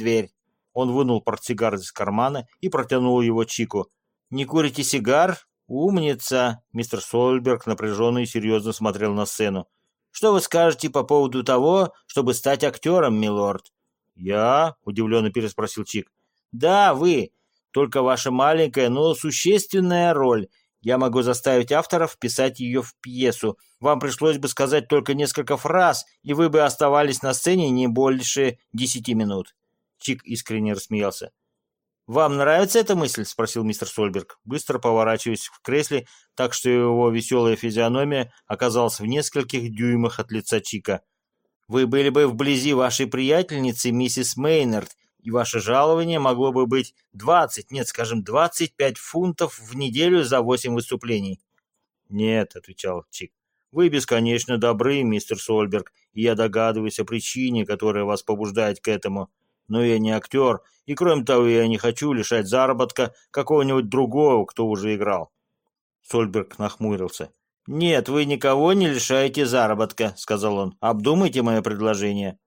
дверь». Он вынул портсигар из кармана и протянул его Чику. «Не курите сигар? Умница!» Мистер Сольберг напряженно и серьезно смотрел на сцену. «Что вы скажете по поводу того, чтобы стать актером, милорд?» «Я?» — удивленно переспросил Чик. «Да, вы. Только ваша маленькая, но существенная роль. Я могу заставить авторов вписать ее в пьесу. Вам пришлось бы сказать только несколько фраз, и вы бы оставались на сцене не больше десяти минут». Чик искренне рассмеялся. «Вам нравится эта мысль?» – спросил мистер Сольберг, быстро поворачиваясь в кресле, так что его веселая физиономия оказалась в нескольких дюймах от лица Чика. «Вы были бы вблизи вашей приятельницы, миссис Мейнард, и ваше жалование могло бы быть 20, нет, скажем, 25 фунтов в неделю за 8 выступлений». «Нет», — отвечал Чик, — «вы бесконечно добры, мистер Сольберг, и я догадываюсь о причине, которая вас побуждает к этому. Но я не актер, и кроме того, я не хочу лишать заработка какого-нибудь другого, кто уже играл». Сольберг нахмурился. «Нет, вы никого не лишаете заработка», — сказал он. «Обдумайте мое предложение».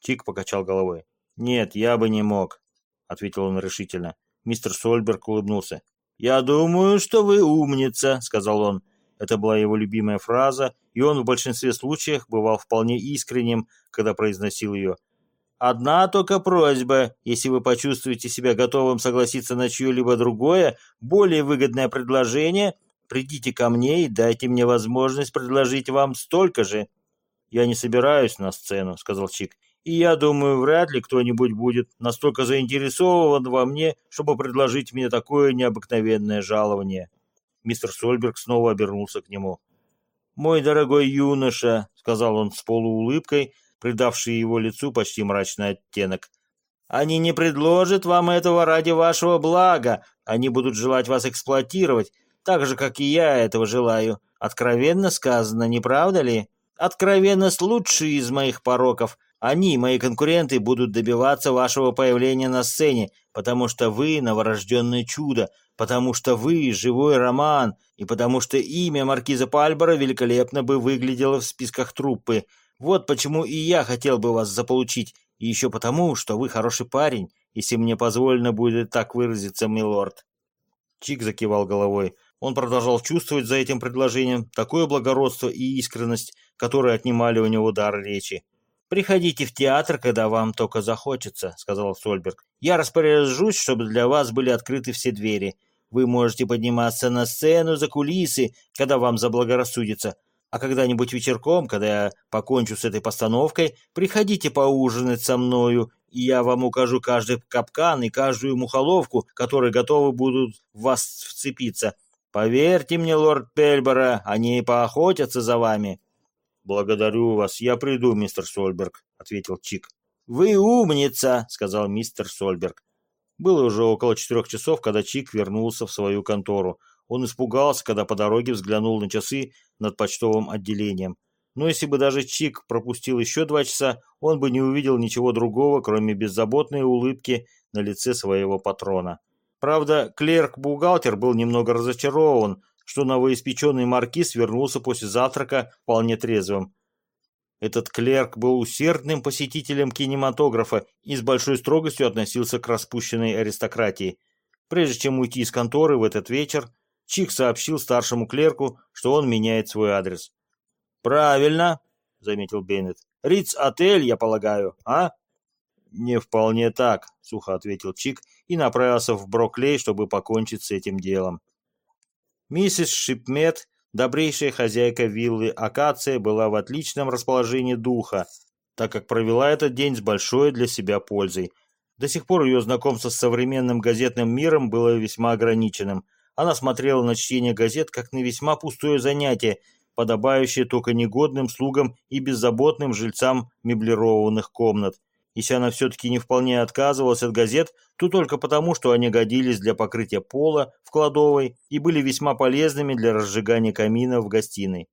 Чик покачал головой. «Нет, я бы не мог», — ответил он решительно. Мистер Сольберг улыбнулся. «Я думаю, что вы умница», — сказал он. Это была его любимая фраза, и он в большинстве случаев бывал вполне искренним, когда произносил ее. «Одна только просьба, если вы почувствуете себя готовым согласиться на чье-либо другое, более выгодное предложение, придите ко мне и дайте мне возможность предложить вам столько же». «Я не собираюсь на сцену», — сказал Чик. И я думаю, вряд ли кто-нибудь будет настолько заинтересован во мне, чтобы предложить мне такое необыкновенное жалование. Мистер Сольберг снова обернулся к нему. «Мой дорогой юноша», — сказал он с полуулыбкой, придавший его лицу почти мрачный оттенок, «они не предложат вам этого ради вашего блага, они будут желать вас эксплуатировать, так же, как и я этого желаю. Откровенно сказано, не правда ли? Откровенность лучший из моих пороков — они, мои конкуренты, будут добиваться вашего появления на сцене, потому что вы новорожденное чудо, потому что вы живой роман, и потому что имя маркиза Пальбора великолепно бы выглядело в списках труппы. Вот почему и я хотел бы вас заполучить, и еще потому, что вы хороший парень, если мне позволено будет так выразиться, милорд». Чик закивал головой. Он продолжал чувствовать за этим предложением такое благородство и искренность, которые отнимали у него дар речи. «Приходите в театр, когда вам только захочется», — сказал Сольберг. «Я распоряжусь, чтобы для вас были открыты все двери. Вы можете подниматься на сцену за кулисы, когда вам заблагорассудится. А когда-нибудь вечерком, когда я покончу с этой постановкой, приходите поужинать со мною, и я вам укажу каждый капкан и каждую мухоловку, которые готовы будут в вас вцепиться. Поверьте мне, лорд Пельбора, они поохотятся за вами». «Благодарю вас, я приду, мистер Сольберг», — ответил Чик. «Вы умница», — сказал мистер Сольберг. Было уже около четырех часов, когда Чик вернулся в свою контору. Он испугался, когда по дороге взглянул на часы над почтовым отделением. Но если бы даже Чик пропустил еще два часа, он бы не увидел ничего другого, кроме беззаботной улыбки на лице своего патрона. Правда, клерк-бухгалтер был немного разочарован, что новоиспеченный маркиз вернулся после завтрака вполне трезвым. Этот клерк был усердным посетителем кинематографа и с большой строгостью относился к распущенной аристократии. Прежде чем уйти из конторы в этот вечер, Чик сообщил старшему клерку, что он меняет свой адрес. «Правильно», — заметил Беннет. «Риц-отель, я полагаю, а?» «Не вполне так», — сухо ответил Чик и направился в Броклей, чтобы покончить с этим делом. Миссис Шипмет, добрейшая хозяйка виллы Акация, была в отличном расположении духа, так как провела этот день с большой для себя пользой. До сих пор ее знакомство с современным газетным миром было весьма ограниченным. Она смотрела на чтение газет как на весьма пустое занятие, подобающее только негодным слугам и беззаботным жильцам меблированных комнат. Если она все-таки не вполне отказывалась от газет, то только потому, что они годились для покрытия пола в кладовой и были весьма полезными для разжигания камина в гостиной.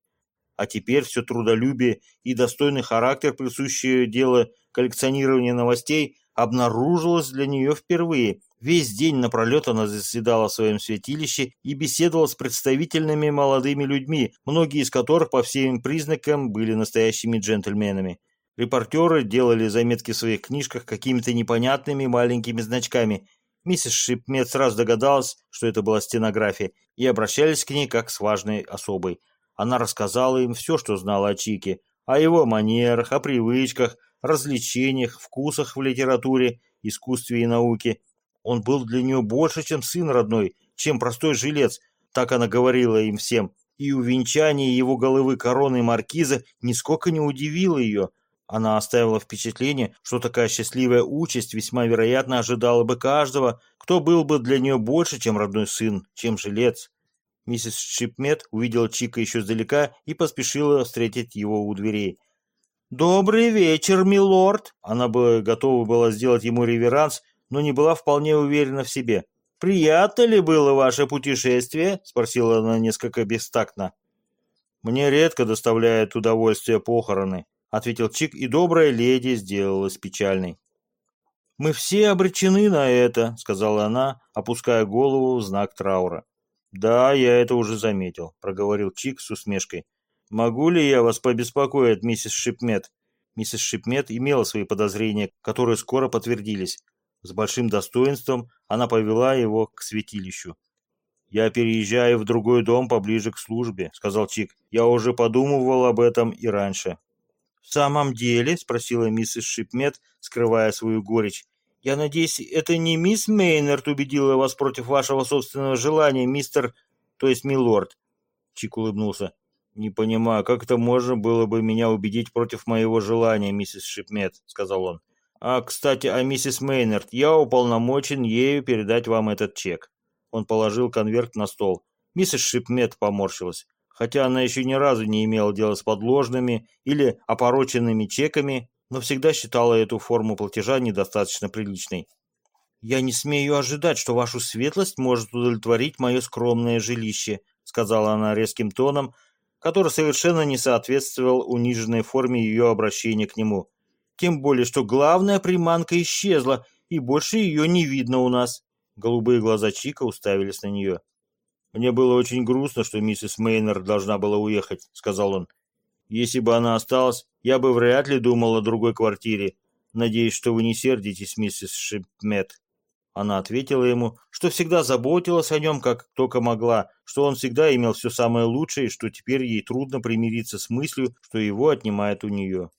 А теперь все трудолюбие и достойный характер, присущее дело коллекционирования новостей, обнаружилось для нее впервые. Весь день напролет она заседала в своем святилище и беседовала с представительными молодыми людьми, многие из которых по всем признакам были настоящими джентльменами. Репортеры делали заметки в своих книжках какими-то непонятными маленькими значками. Миссис Шипмет сразу догадалась, что это была стенография, и обращались к ней как с важной особой. Она рассказала им все, что знала о Чике, о его манерах, о привычках, развлечениях, вкусах в литературе, искусстве и науке. Он был для нее больше, чем сын родной, чем простой жилец, так она говорила им всем, и увенчание его головы короной маркиза нисколько не удивило ее. Она оставила впечатление, что такая счастливая участь весьма вероятно ожидала бы каждого, кто был бы для нее больше, чем родной сын, чем жилец. Миссис Шипмет увидела Чика еще издалека и поспешила встретить его у дверей. «Добрый вечер, милорд!» Она бы готова была сделать ему реверанс, но не была вполне уверена в себе. «Приятно ли было ваше путешествие?» — спросила она несколько бестактно. «Мне редко доставляют удовольствие похороны», — ответил Чик, и добрая леди сделалась печальной. «Мы все обречены на это», — сказала она, опуская голову в знак траура. «Да, я это уже заметил», — проговорил Чик с усмешкой. «Могу ли я вас побеспокоить, миссис Шипмет?» Миссис Шипмет имела свои подозрения, которые скоро подтвердились. С большим достоинством она повела его к святилищу. «Я переезжаю в другой дом поближе к службе», — сказал Чик. «Я уже подумывал об этом и раньше». «В самом деле?» — спросила миссис Шипмет, скрывая свою горечь. «Я надеюсь, это не мисс Мейнард убедила вас против вашего собственного желания, мистер... то есть милорд?» Чик улыбнулся. «Не понимаю, как это можно было бы меня убедить против моего желания, миссис Шипмет?» — сказал он. А, кстати, о миссис Мейнард. Я уполномочен ею передать вам этот чек. Он положил конверт на стол. Миссис Шипмет поморщилась. Хотя она еще ни разу не имела дела с подложными или опороченными чеками, но всегда считала эту форму платежа недостаточно приличной. «Я не смею ожидать, что вашу светлость может удовлетворить мое скромное жилище», сказала она резким тоном, который совершенно не соответствовал униженной форме ее обращения к нему. Тем более, что главная приманка исчезла, и больше ее не видно у нас. Голубые глаза Чика уставились на нее. «Мне было очень грустно, что миссис Мейнер должна была уехать», — сказал он. «Если бы она осталась, я бы вряд ли думал о другой квартире. Надеюсь, что вы не сердитесь, миссис Шипмет». Она ответила ему, что всегда заботилась о нем, как только могла, что он всегда имел все самое лучшее, и что теперь ей трудно примириться с мыслью, что его отнимают у нее.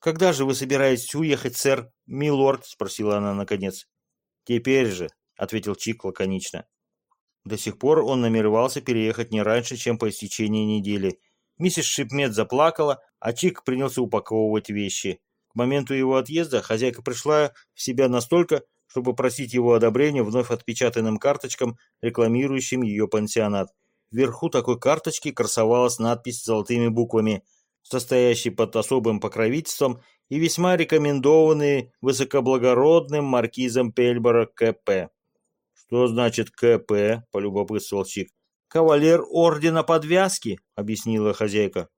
«Когда же вы собираетесь уехать, сэр, милорд?» — спросила она наконец. «Теперь же», — ответил Чик лаконично. До сих пор он намеревался переехать не раньше, чем по истечении недели. Миссис Шипмет заплакала, а Чик принялся упаковывать вещи. К моменту его отъезда хозяйка пришла в себя настолько, чтобы просить его одобрения вновь отпечатанным карточкам, рекламирующим ее пансионат. Вверху такой карточки красовалась надпись с золотыми буквами – состоящий под особым покровительством и весьма рекомендованный высокоблагородным маркизом Пельбора КП. «Что значит КП?» – полюбопытствовал Чик. «Кавалер ордена подвязки», – объяснила хозяйка.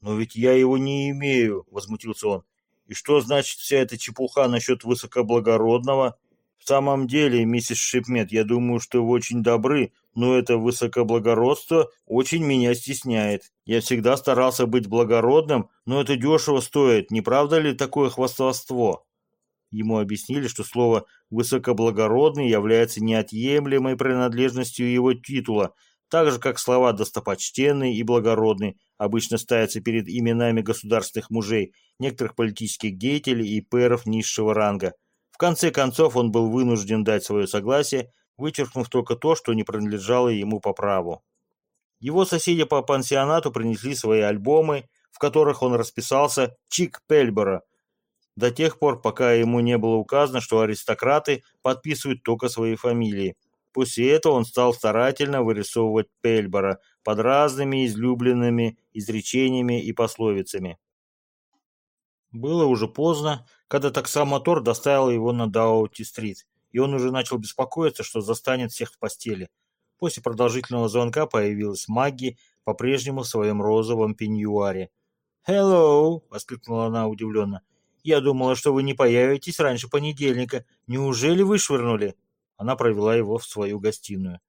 «Но ведь я его не имею», – возмутился он. «И что значит вся эта чепуха насчет высокоблагородного?» «В самом деле, миссис Шипмет, я думаю, что вы очень добры, но это высокоблагородство очень меня стесняет. Я всегда старался быть благородным, но это дешево стоит, не правда ли такое хвастовство?» Ему объяснили, что слово «высокоблагородный» является неотъемлемой принадлежностью его титула, так же, как слова «достопочтенный» и «благородный» обычно ставятся перед именами государственных мужей, некоторых политических деятелей и пэров низшего ранга. В конце концов он был вынужден дать свое согласие, вычеркнув только то, что не принадлежало ему по праву. Его соседи по пансионату принесли свои альбомы, в которых он расписался Чик Пельбора, до тех пор, пока ему не было указано, что аристократы подписывают только свои фамилии. После этого он стал старательно вырисовывать Пельбора под разными излюбленными изречениями и пословицами. Было уже поздно, когда таксомотор доставил его на Даути-стрит, и он уже начал беспокоиться, что застанет всех в постели. После продолжительного звонка появилась Магги, по-прежнему в своем розовом пеньюаре. «Hello!» — воскликнула она удивленно. «Я думала, что вы не появитесь раньше понедельника. Неужели вышвырнули?» Она провела его в свою гостиную.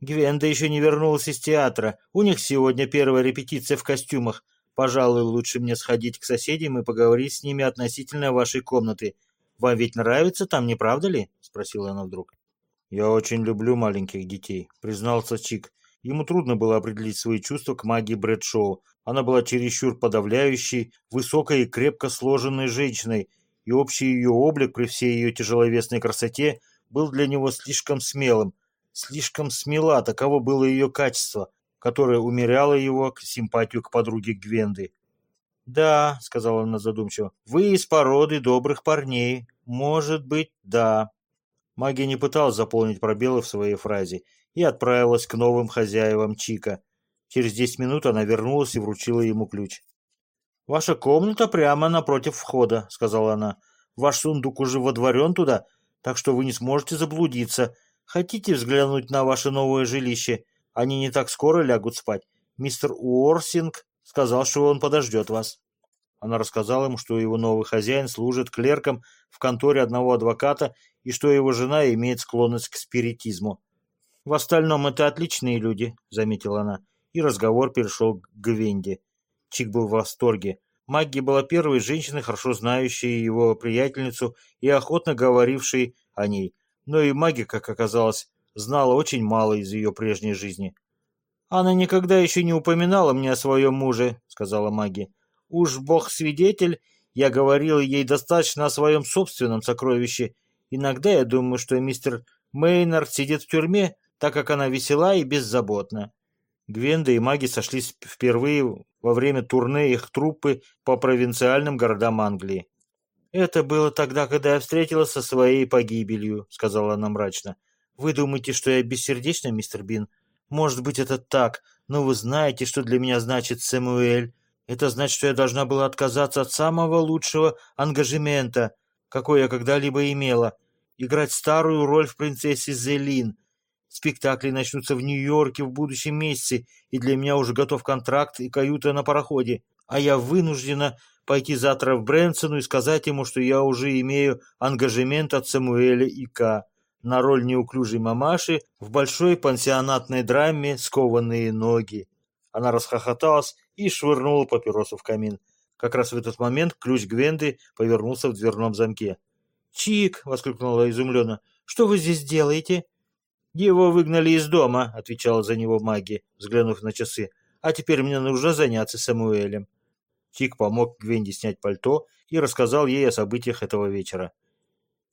Гвенда еще не вернулась из театра. У них сегодня первая репетиция в костюмах. Пожалуй, лучше мне сходить к соседям и поговорить с ними относительно вашей комнаты. Вам ведь нравится там, не правда ли?» — спросила она вдруг. «Я очень люблю маленьких детей», — признался Чик. Ему трудно было определить свои чувства к магии Брэдшоу. Она была чересчур подавляющей, высокой и крепко сложенной женщиной, и общий ее облик при всей ее тяжеловесной красоте был для него слишком смелым. Слишком смела, таково было ее качество, которое умеряло его симпатию к подруге Гвенды. «Да», — сказала она задумчиво, — «вы из породы добрых парней. Может быть, да». Магия не пыталась заполнить пробелы в своей фразе и отправилась к новым хозяевам Чика. Через десять минут она вернулась и вручила ему ключ. «Ваша комната прямо напротив входа», — сказала она. «Ваш сундук уже водворен туда, так что вы не сможете заблудиться. Хотите взглянуть на ваше новое жилище? Они не так скоро лягут спать. Мистер Уорсинг сказал, что он подождет вас». Она рассказала ему, что его новый хозяин служит клерком в конторе одного адвоката и что его жена имеет склонность к спиритизму. «В остальном это отличные люди», — заметила она, и разговор перешел к Гвенде. Чик был в восторге. Магги была первой женщиной, хорошо знающей его приятельницу и охотно говорившей о ней. Но и Маги, как оказалось, знала очень мало из ее прежней жизни. «Она никогда еще не упоминала мне о своем муже», — сказала Маги. «Уж бог свидетель, я говорила ей достаточно о своем собственном сокровище. Иногда я думаю, что мистер Мейнард сидит в тюрьме, так как она весела и беззаботна. Гвенда и маги сошлись впервые во время турне их труппы по провинциальным городам Англии. «Это было тогда, когда я встретилась со своей погибелью», — сказала она мрачно. «Вы думаете, что я бессердечна, мистер Бин? Может быть, это так, но вы знаете, что для меня значит Сэмуэль. Это значит, что я должна была отказаться от самого лучшего ангажемента, какой я когда-либо имела, играть старую роль в принцессе Зелин, Спектакли начнутся в Нью-Йорке в будущем месяце, и для меня уже готов контракт и каюта на пароходе. А я вынуждена пойти завтра в Брэнсону и сказать ему, что я уже имею ангажемент от Самуэля и К. на роль неуклюжей мамаши в большой пансионатной драме «Скованные ноги». Она расхохоталась и швырнула папиросу в камин. Как раз в этот момент ключ Гвенды повернулся в дверном замке. «Чик!» — воскликнула изумленно. «Что вы здесь делаете?» «Его выгнали из дома», — отвечала за него Маги, взглянув на часы. «А теперь мне нужно заняться Самуэлем». Тик помог Гвенди снять пальто и рассказал ей о событиях этого вечера.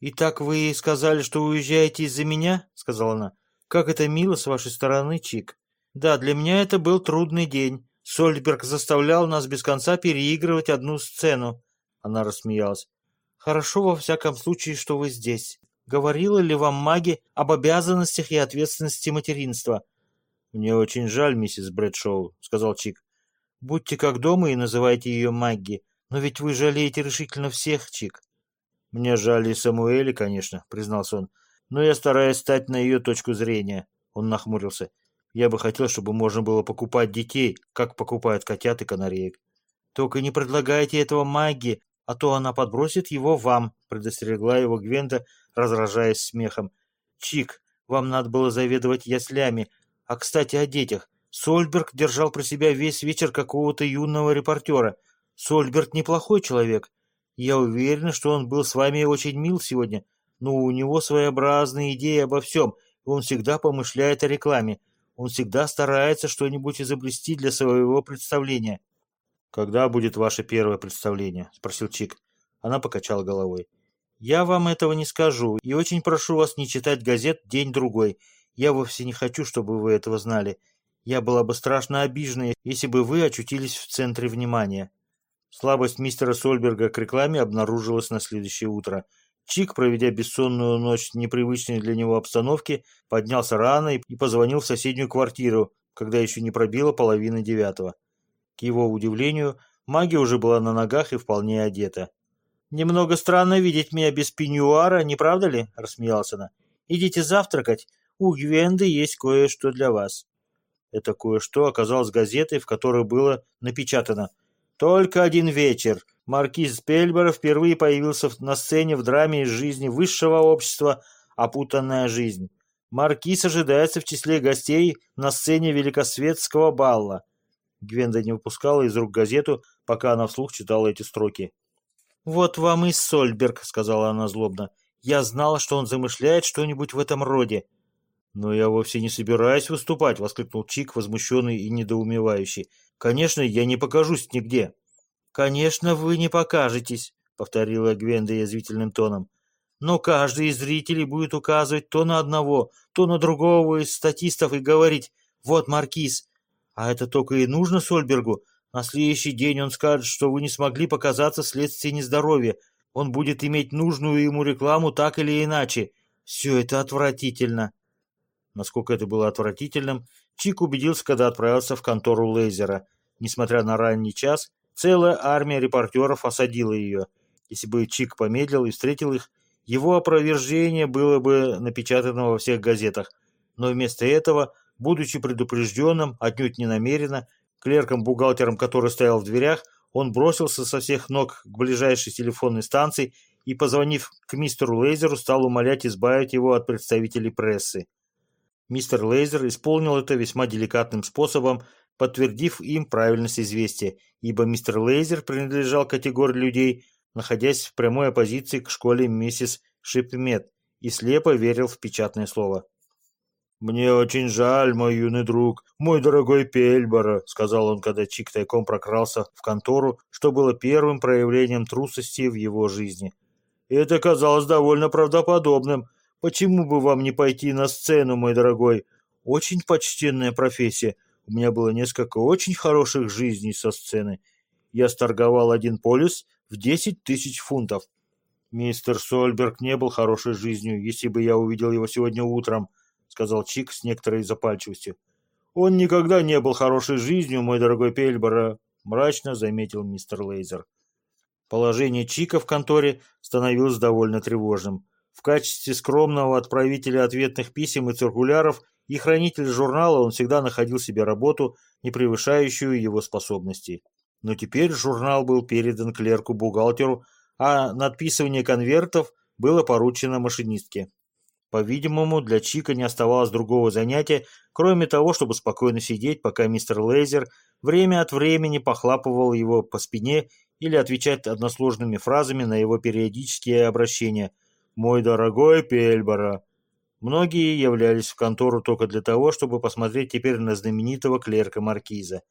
«Итак вы сказали, что уезжаете из-за меня?» — сказала она. «Как это мило с вашей стороны, Чик. Да, для меня это был трудный день. Сольберг заставлял нас без конца переигрывать одну сцену». Она рассмеялась. «Хорошо, во всяком случае, что вы здесь. Говорила ли вам маги об обязанностях и ответственности материнства? Мне очень жаль, миссис Брэдшоу, сказал Чик. Будьте как дома и называйте ее Магги. Но ведь вы жалеете решительно всех, Чик. Мне жаль и Самуэля, конечно, признался он. Но я стараюсь стать на ее точку зрения. Он нахмурился. Я бы хотел, чтобы можно было покупать детей, как покупают котят и канареек. Только не предлагайте этого Магги, а то она подбросит его вам, предостерегла его Гвенда, разражаясь смехом. «Чик, вам надо было заведовать яслями. А, кстати, о детях. Сольберг держал про себя весь вечер какого-то юного репортера. Сольберг неплохой человек. Я уверен, что он был с вами очень мил сегодня, но у него своеобразные идеи обо всем, и он всегда помышляет о рекламе. Он всегда старается что-нибудь изобрести для своего представления». «Когда будет ваше первое представление?» — спросил Чик. Она покачала головой. Я вам этого не скажу, и очень прошу вас не читать газет день-другой. Я вовсе не хочу, чтобы вы этого знали. Я была бы страшно обижена, если бы вы очутились в центре внимания». Слабость мистера Сольберга к рекламе обнаружилась на следующее утро. Чик, проведя бессонную ночь в непривычной для него обстановке, поднялся рано и позвонил в соседнюю квартиру, когда еще не пробила половина девятого. К его удивлению, магия уже была на ногах и вполне одета. «Немного странно видеть меня без пеньюара, не правда ли?» — рассмеялась она. «Идите завтракать. У Гвенды есть кое-что для вас». Это кое-что оказалось газетой, в которой было напечатано «Только один вечер. Маркиз Пельбера впервые появился на сцене в драме из жизни высшего общества «Опутанная жизнь». Маркиз ожидается в числе гостей на сцене великосветского балла. Гвенда не выпускала из рук газету, пока она вслух читала эти строки. «Вот вам и Сольберг», — сказала она злобно. «Я знала, что он замышляет что-нибудь в этом роде». «Но я вовсе не собираюсь выступать», — воскликнул Чик, возмущенный и недоумевающий. «Конечно, я не покажусь нигде». «Конечно, вы не покажетесь», — повторила Гвенда язвительным тоном. «Но каждый из зрителей будет указывать то на одного, то на другого из статистов и говорить «Вот маркиз». А это только и нужно Сольбергу. На следующий день он скажет, что вы не смогли показаться вследствие нездоровья. Он будет иметь нужную ему рекламу так или иначе. Все это отвратительно». Насколько это было отвратительным, Чик убедился, когда отправился в контору Лейзера. Несмотря на ранний час, Целая армия репортеров осадила ее. Если бы Чик помедлил и встретил их, его опровержение было бы напечатано во всех газетах. Но вместо этого, будучи предупрежденным, отнюдь не намеренно, клерком-бухгалтером, который стоял в дверях, он бросился со всех ног к ближайшей телефонной станции и, позвонив к мистеру Лейзеру, стал умолять избавить его от представителей прессы. Мистер Лейзер исполнил это весьма деликатным способом, подтвердив им правильность известия, ибо мистер Лейзер принадлежал категории людей, находясь в прямой оппозиции к школе миссис Шипмет, и слепо верил в печатное слово. «Мне очень жаль, мой юный друг, мой дорогой Пельбора», — сказал он, когда Чик тайком прокрался в контору, что было первым проявлением трусости в его жизни. «Это казалось довольно правдоподобным. Почему бы вам не пойти на сцену, мой дорогой? Очень почтенная профессия. У меня было несколько очень хороших жизней со сцены. Я сторговал один полюс в десять тысяч фунтов. Мистер Сольберг не был хорошей жизнью, если бы я увидел его сегодня утром, сказал Чик с некоторой запальчивостью. Он никогда не был хорошей жизнью, мой дорогой Пельбора, мрачно заметил мистер Лейзер. Положение Чика в конторе становилось довольно тревожным. В качестве скромного отправителя ответных писем и циркуляров и хранитель журнала он всегда находил себе работу, не превышающую его способностей. Но теперь журнал был передан клерку-бухгалтеру, а надписывание конвертов было поручено машинистке. По-видимому, для Чика не оставалось другого занятия, кроме того, чтобы спокойно сидеть, пока мистер Лейзер время от времени похлапывал его по спине или отвечать односложными фразами на его периодические обращения. «Мой дорогой Пельбора, Многие являлись в контору только для того, чтобы посмотреть теперь на знаменитого клерка Маркиза.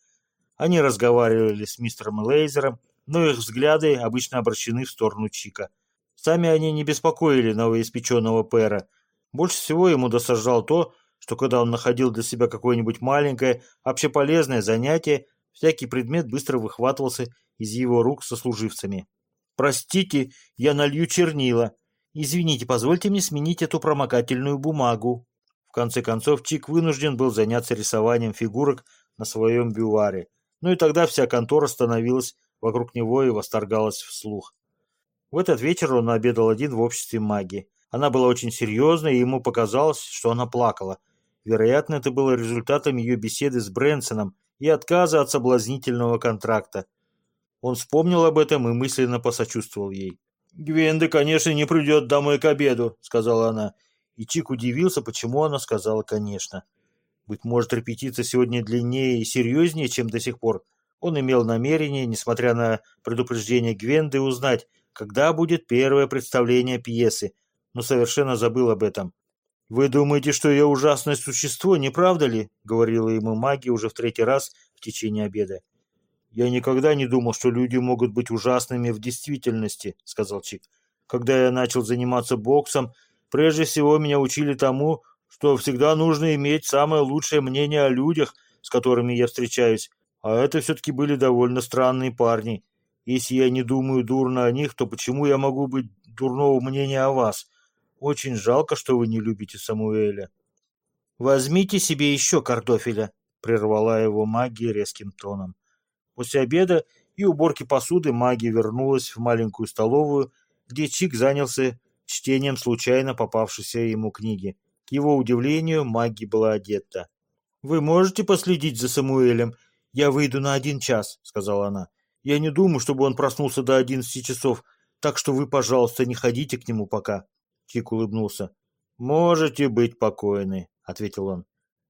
Они разговаривали с мистером Лейзером, но их взгляды обычно обращены в сторону Чика. Сами они не беспокоили новоиспеченного пэра. Больше всего ему досаждало то, что когда он находил для себя какое-нибудь маленькое, общеполезное занятие, всякий предмет быстро выхватывался из его рук сослуживцами. «Простите, я налью чернила», «Извините, позвольте мне сменить эту промокательную бумагу». В конце концов, Чик вынужден был заняться рисованием фигурок на своем бюваре. Ну и тогда вся контора становилась вокруг него и восторгалась вслух. В этот вечер он обедал один в обществе маги. Она была очень серьезной, и ему показалось, что она плакала. Вероятно, это было результатом ее беседы с Брэнсоном и отказа от соблазнительного контракта. Он вспомнил об этом и мысленно посочувствовал ей. «Гвенда, конечно, не придет домой к обеду», — сказала она. И Чик удивился, почему она сказала «конечно». Быть может, репетиция сегодня длиннее и серьезнее, чем до сих пор. Он имел намерение, несмотря на предупреждение Гвенды, узнать, когда будет первое представление пьесы, но совершенно забыл об этом. «Вы думаете, что я ужасное существо, не правда ли?» — говорила ему магия уже в третий раз в течение обеда. «Я никогда не думал, что люди могут быть ужасными в действительности», — сказал Чик. «Когда я начал заниматься боксом, прежде всего меня учили тому, что всегда нужно иметь самое лучшее мнение о людях, с которыми я встречаюсь. А это все-таки были довольно странные парни. Если я не думаю дурно о них, то почему я могу быть дурного мнения о вас? Очень жалко, что вы не любите Самуэля». «Возьмите себе еще картофеля», — прервала его магия резким тоном. После обеда и уборки посуды магия вернулась в маленькую столовую, где Чик занялся чтением случайно попавшейся ему книги. К его удивлению, Магги была одета. «Вы можете последить за Самуэлем? Я выйду на один час», — сказала она. «Я не думаю, чтобы он проснулся до одиннадцати часов, так что вы, пожалуйста, не ходите к нему пока». Чик улыбнулся. «Можете быть покойны», — ответил он.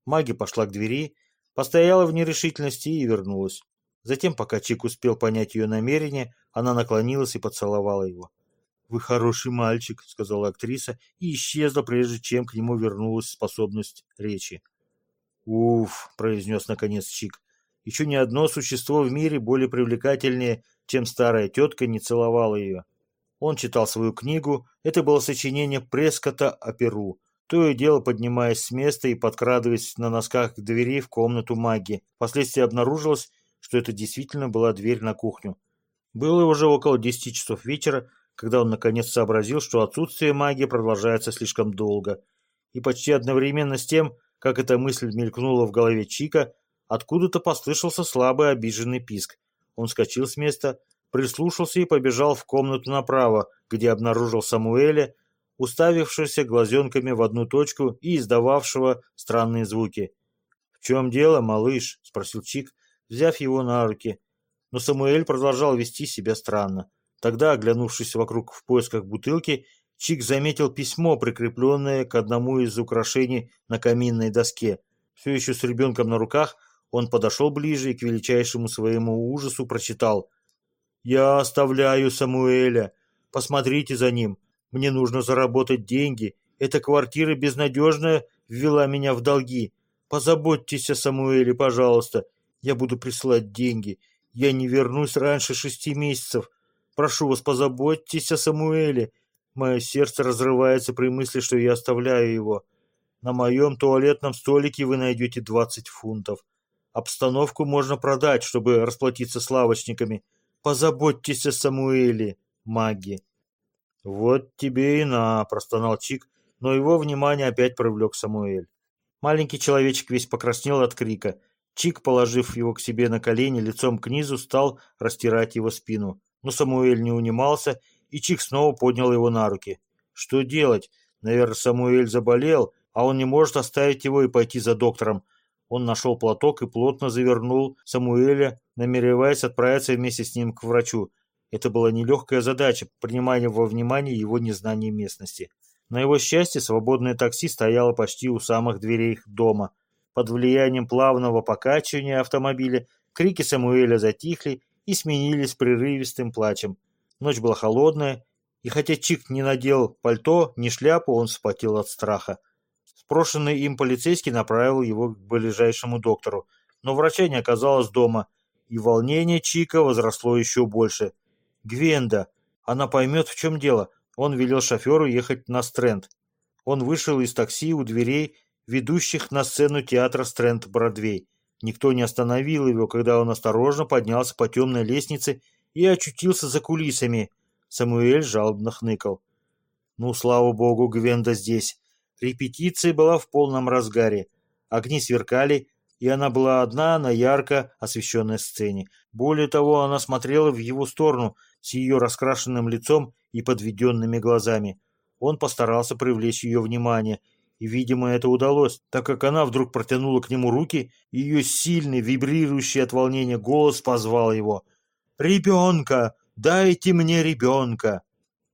Маги пошла к двери, Постояла в нерешительности и вернулась. Затем, пока Чик успел понять ее намерение, она наклонилась и поцеловала его. «Вы хороший мальчик», — сказала актриса и исчезла, прежде чем к нему вернулась способность речи. «Уф», — произнес наконец Чик, — «еще ни одно существо в мире более привлекательнее, чем старая тетка, не целовало ее». Он читал свою книгу, это было сочинение Прескота о Перу, то и дело поднимаясь с места и подкрадываясь на носках к двери в комнату маги. Впоследствии обнаружилось, что это действительно была дверь на кухню. Было уже около десяти часов вечера, когда он наконец сообразил, что отсутствие магии продолжается слишком долго. И почти одновременно с тем, как эта мысль мелькнула в голове Чика, откуда-то послышался слабый обиженный писк. Он вскочил с места, прислушался и побежал в комнату направо, где обнаружил Самуэля, уставившегося глазенками в одну точку и издававшего странные звуки. «В чем дело, малыш?» — спросил Чик, взяв его на руки. Но Самуэль продолжал вести себя странно. Тогда, оглянувшись вокруг в поисках бутылки, Чик заметил письмо, прикрепленное к одному из украшений на каминной доске. Все еще с ребенком на руках, он подошел ближе и к величайшему своему ужасу прочитал «Я оставляю Самуэля. Посмотрите за ним. Мне нужно заработать деньги. Эта квартира безнадежная ввела меня в долги. Позаботьтесь о Самуэле, пожалуйста. Я буду присылать деньги. Я не вернусь раньше шести месяцев. Прошу вас, позаботьтесь о Самуэле. Мое сердце разрывается при мысли, что я оставляю его. На моем туалетном столике вы найдете 20 фунтов. Обстановку можно продать, чтобы расплатиться с лавочниками. Позаботьтесь о Самуэле, маги. Вот тебе и на, простонал Чик, но его внимание опять привлек Самуэль. Маленький человечек весь покраснел от крика. Чик, положив его к себе на колени, лицом к низу, стал растирать его спину. Но Самуэль не унимался и Чик снова поднял его на руки. Что делать? Наверное, Самуэль заболел, а он не может оставить его и пойти за доктором. Он нашел платок и плотно завернул Самуэля, намереваясь отправиться вместе с ним к врачу. Это была нелегкая задача, принимая во внимание его незнание местности. На его счастье, свободное такси стояло почти у самых дверей дома. Под влиянием плавного покачивания автомобиля крики Самуэля затихли и сменились прерывистым плачем. Ночь была холодная, и хотя Чик не надел пальто, ни шляпу, он вспотел от страха. Спрошенный им полицейский направил его к ближайшему доктору, но врача не оказалось дома, и волнение Чика возросло еще больше. «Гвенда! Она поймет, в чем дело!» Он велел шоферу ехать на Стрэнд. Он вышел из такси у дверей, ведущих на сцену театра Стрэнд-Бродвей. Никто не остановил его, когда он осторожно поднялся по темной лестнице и очутился за кулисами. Самуэль жалобно хныкал. Ну, слава богу, Гвенда здесь. Репетиция была в полном разгаре. Огни сверкали, и она была одна на ярко освещенной сцене. Более того, она смотрела в его сторону с ее раскрашенным лицом и подведенными глазами. Он постарался привлечь ее внимание, и, видимо, это удалось, так как она вдруг протянула к нему руки, и ее сильный, вибрирующий от волнения голос позвал его. «Ребенка! Дайте мне ребенка!»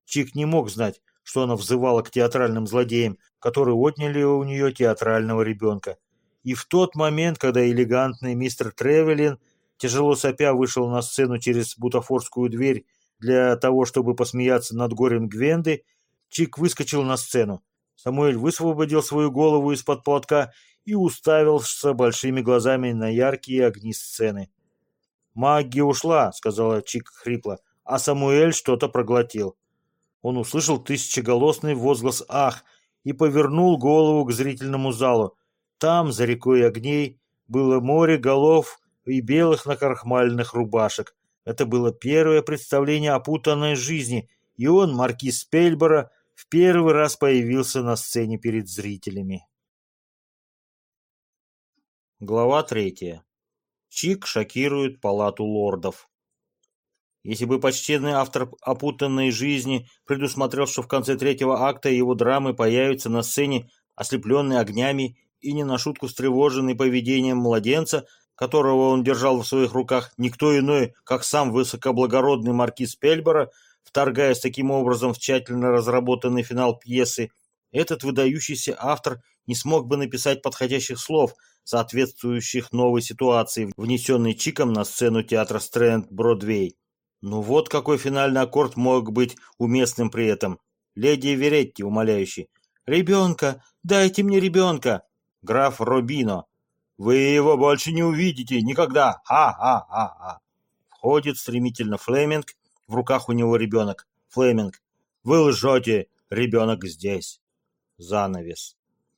Чик не мог знать, что она взывала к театральным злодеям, которые отняли у нее театрального ребенка. И в тот момент, когда элегантный мистер Тревелин, тяжело сопя, вышел на сцену через бутафорскую дверь для того, чтобы посмеяться над горем Гвенды, Чик выскочил на сцену. Самуэль высвободил свою голову из-под платка и уставился большими глазами на яркие огни сцены. «Магия ушла», — сказала Чик хрипло, а Самуэль что-то проглотил. Он услышал тысячеголосный возглас «Ах!» и повернул голову к зрительному залу. Там, за рекой огней, было море голов и белых накрахмаленных рубашек. Это было первое представление опутанной жизни, и он, маркиз Пельбора, в первый раз появился на сцене перед зрителями. Глава третья. Чик шокирует палату лордов. Если бы почтенный автор опутанной жизни предусмотрел, что в конце третьего акта его драмы появится на сцене ослепленный огнями и не на шутку встревоженный поведением младенца, которого он держал в своих руках, никто иной, как сам высокоблагородный маркиз Пельбора, вторгаясь таким образом в тщательно разработанный финал пьесы, этот выдающийся автор не смог бы написать подходящих слов – соответствующих новой ситуации, внесенной Чиком на сцену театра Стрэнд Бродвей. Ну вот какой финальный аккорд мог быть уместным при этом. Леди Веретти, умоляющий. «Ребенка! Дайте мне ребенка!» Граф Робино. «Вы его больше не увидите! Никогда! Ха-ха-ха-ха!» Входит стремительно Флеминг, в руках у него ребенок. Флеминг. «Вы лжете! Ребенок здесь!» Занавес.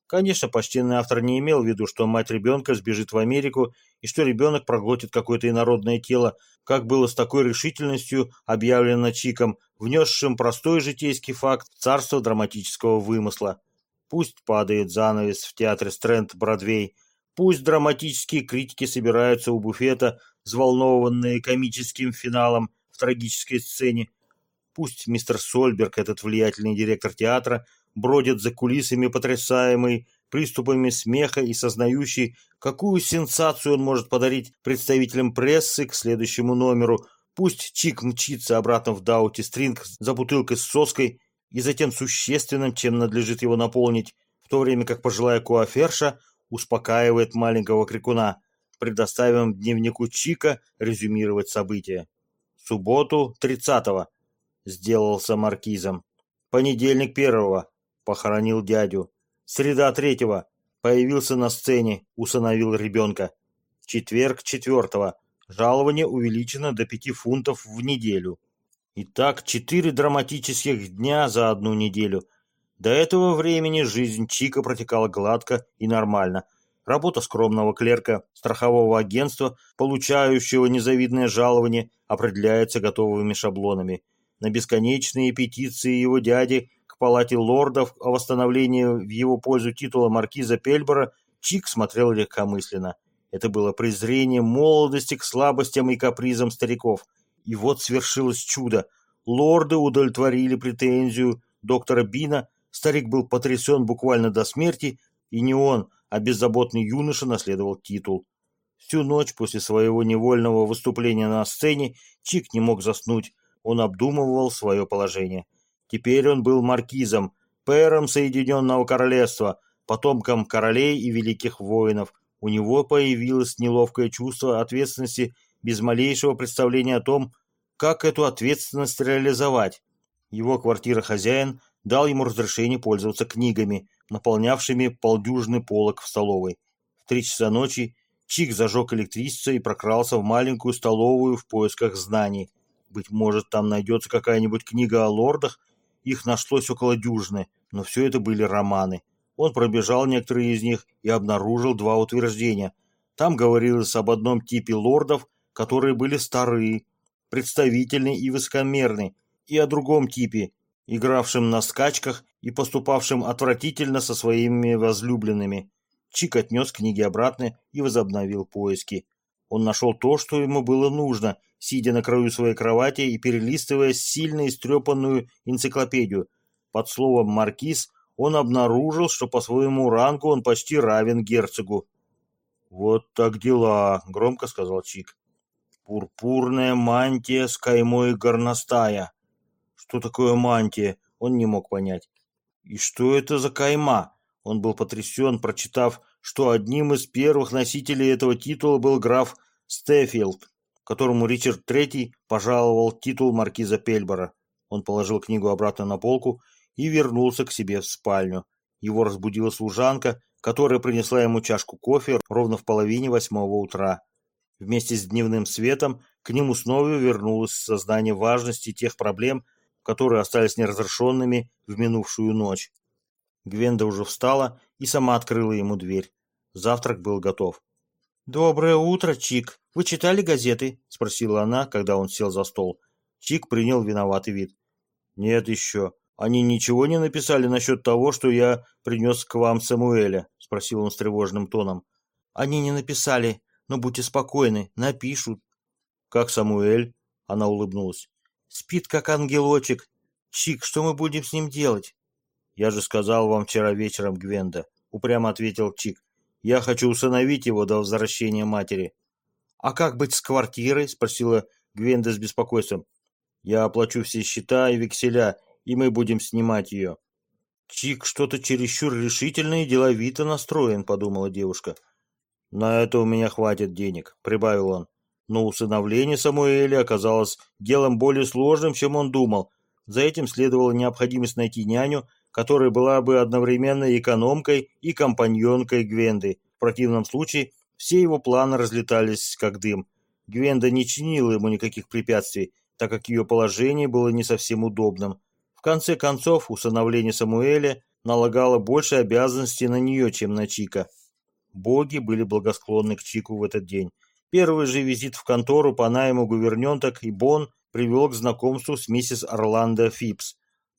Конечно, почтенный автор не имел в виду, что мать ребенка сбежит в Америку и что ребенок проглотит какое-то инородное тело, как было с такой решительностью объявлено Чиком, внесшим простой житейский факт в царство драматического вымысла. Пусть падает занавес в театре Стрэнд Бродвей, пусть драматические критики собираются у буфета, взволнованные комическим финалом трагической сцене, пусть мистер Сольберг, этот влиятельный директор театра, бродит за кулисами потрясаемый приступами смеха и сознающий, какую сенсацию он может подарить представителям прессы к следующему номеру. Пусть Чик мчится обратно в Даути Стринг за бутылкой с соской и затем существенным, чем надлежит его наполнить, в то время как пожилая куаферша успокаивает маленького крикуна. Предоставим дневнику Чика резюмировать события. Субботу 30-го сделался маркизом. Понедельник первого похоронил дядю. Среда третьего появился на сцене, усыновил ребенка. Четверг четвертого жалование увеличено до пяти фунтов в неделю. Итак, четыре драматических дня за одну неделю. До этого времени жизнь Чика протекала гладко и нормально. Работа скромного клерка страхового агентства, получающего незавидное жалование, определяется готовыми шаблонами. На бесконечные петиции его дяди палате лордов о восстановлении в его пользу титула маркиза Пельбора, Чик смотрел легкомысленно. Это было презрение молодости к слабостям и капризам стариков. И вот свершилось чудо. Лорды удовлетворили претензию доктора Бина, старик был потрясен буквально до смерти, и не он, а беззаботный юноша наследовал титул. Всю ночь после своего невольного выступления на сцене Чик не мог заснуть, он обдумывал свое положение. Теперь он был маркизом, пэром Соединенного Королевства, потомком королей и великих воинов. У него появилось неловкое чувство ответственности без малейшего представления о том, как эту ответственность реализовать. Его квартира-хозяин дал ему разрешение пользоваться книгами, наполнявшими полдюжины полок в столовой. В три часа ночи Чик зажег электричество и прокрался в маленькую столовую в поисках знаний. Быть может, там найдется какая-нибудь книга о лордах их нашлось около дюжины, но все это были романы. Он пробежал некоторые из них и обнаружил два утверждения. Там говорилось об одном типе лордов, которые были старые, представительны и высокомерны, и о другом типе, игравшем на скачках и поступавшем отвратительно со своими возлюбленными. Чик отнес книги обратно и возобновил поиски. Он нашел то, что ему было нужно, сидя на краю своей кровати и перелистывая сильно истрепанную энциклопедию. Под словом «маркиз» он обнаружил, что по своему рангу он почти равен герцогу. «Вот так дела», — громко сказал Чик. «Пурпурная мантия с каймой горностая». Что такое мантия? Он не мог понять. И что это за кайма? Он был потрясен, прочитав что одним из первых носителей этого титула был граф Стефилд, которому Ричард III пожаловал титул маркиза Пельбора. Он положил книгу обратно на полку и вернулся к себе в спальню. Его разбудила служанка, которая принесла ему чашку кофе ровно в половине восьмого утра. Вместе с дневным светом к нему снова вернулось сознание важности тех проблем, которые остались неразрешенными в минувшую ночь. Гвенда уже встала и сама открыла ему дверь. Завтрак был готов. «Доброе утро, Чик. Вы читали газеты?» — спросила она, когда он сел за стол. Чик принял виноватый вид. «Нет еще. Они ничего не написали насчет того, что я принес к вам Самуэля?» — спросил он с тревожным тоном. «Они не написали, но будьте спокойны, напишут». «Как Самуэль?» — она улыбнулась. «Спит, как ангелочек. Чик, что мы будем с ним делать?» «Я же сказал вам вчера вечером, Гвенда», — упрямо ответил Чик. «Я хочу усыновить его до возвращения матери». «А как быть с квартирой?» — спросила Гвенда с беспокойством. «Я оплачу все счета и векселя, и мы будем снимать ее». «Чик что-то чересчур решительно и деловито настроен», — подумала девушка. «На это у меня хватит денег», — прибавил он. Но усыновление Самуэля оказалось делом более сложным, чем он думал. За этим следовала необходимость найти няню, которая была бы одновременно экономкой и компаньонкой Гвенды. В противном случае все его планы разлетались как дым. Гвенда не чинила ему никаких препятствий, так как ее положение было не совсем удобным. В конце концов, усыновление Самуэля налагало больше обязанностей на нее, чем на Чика. Боги были благосклонны к Чику в этот день. Первый же визит в контору по найму гуверненток и Бон привел к знакомству с миссис Орландо Фипс.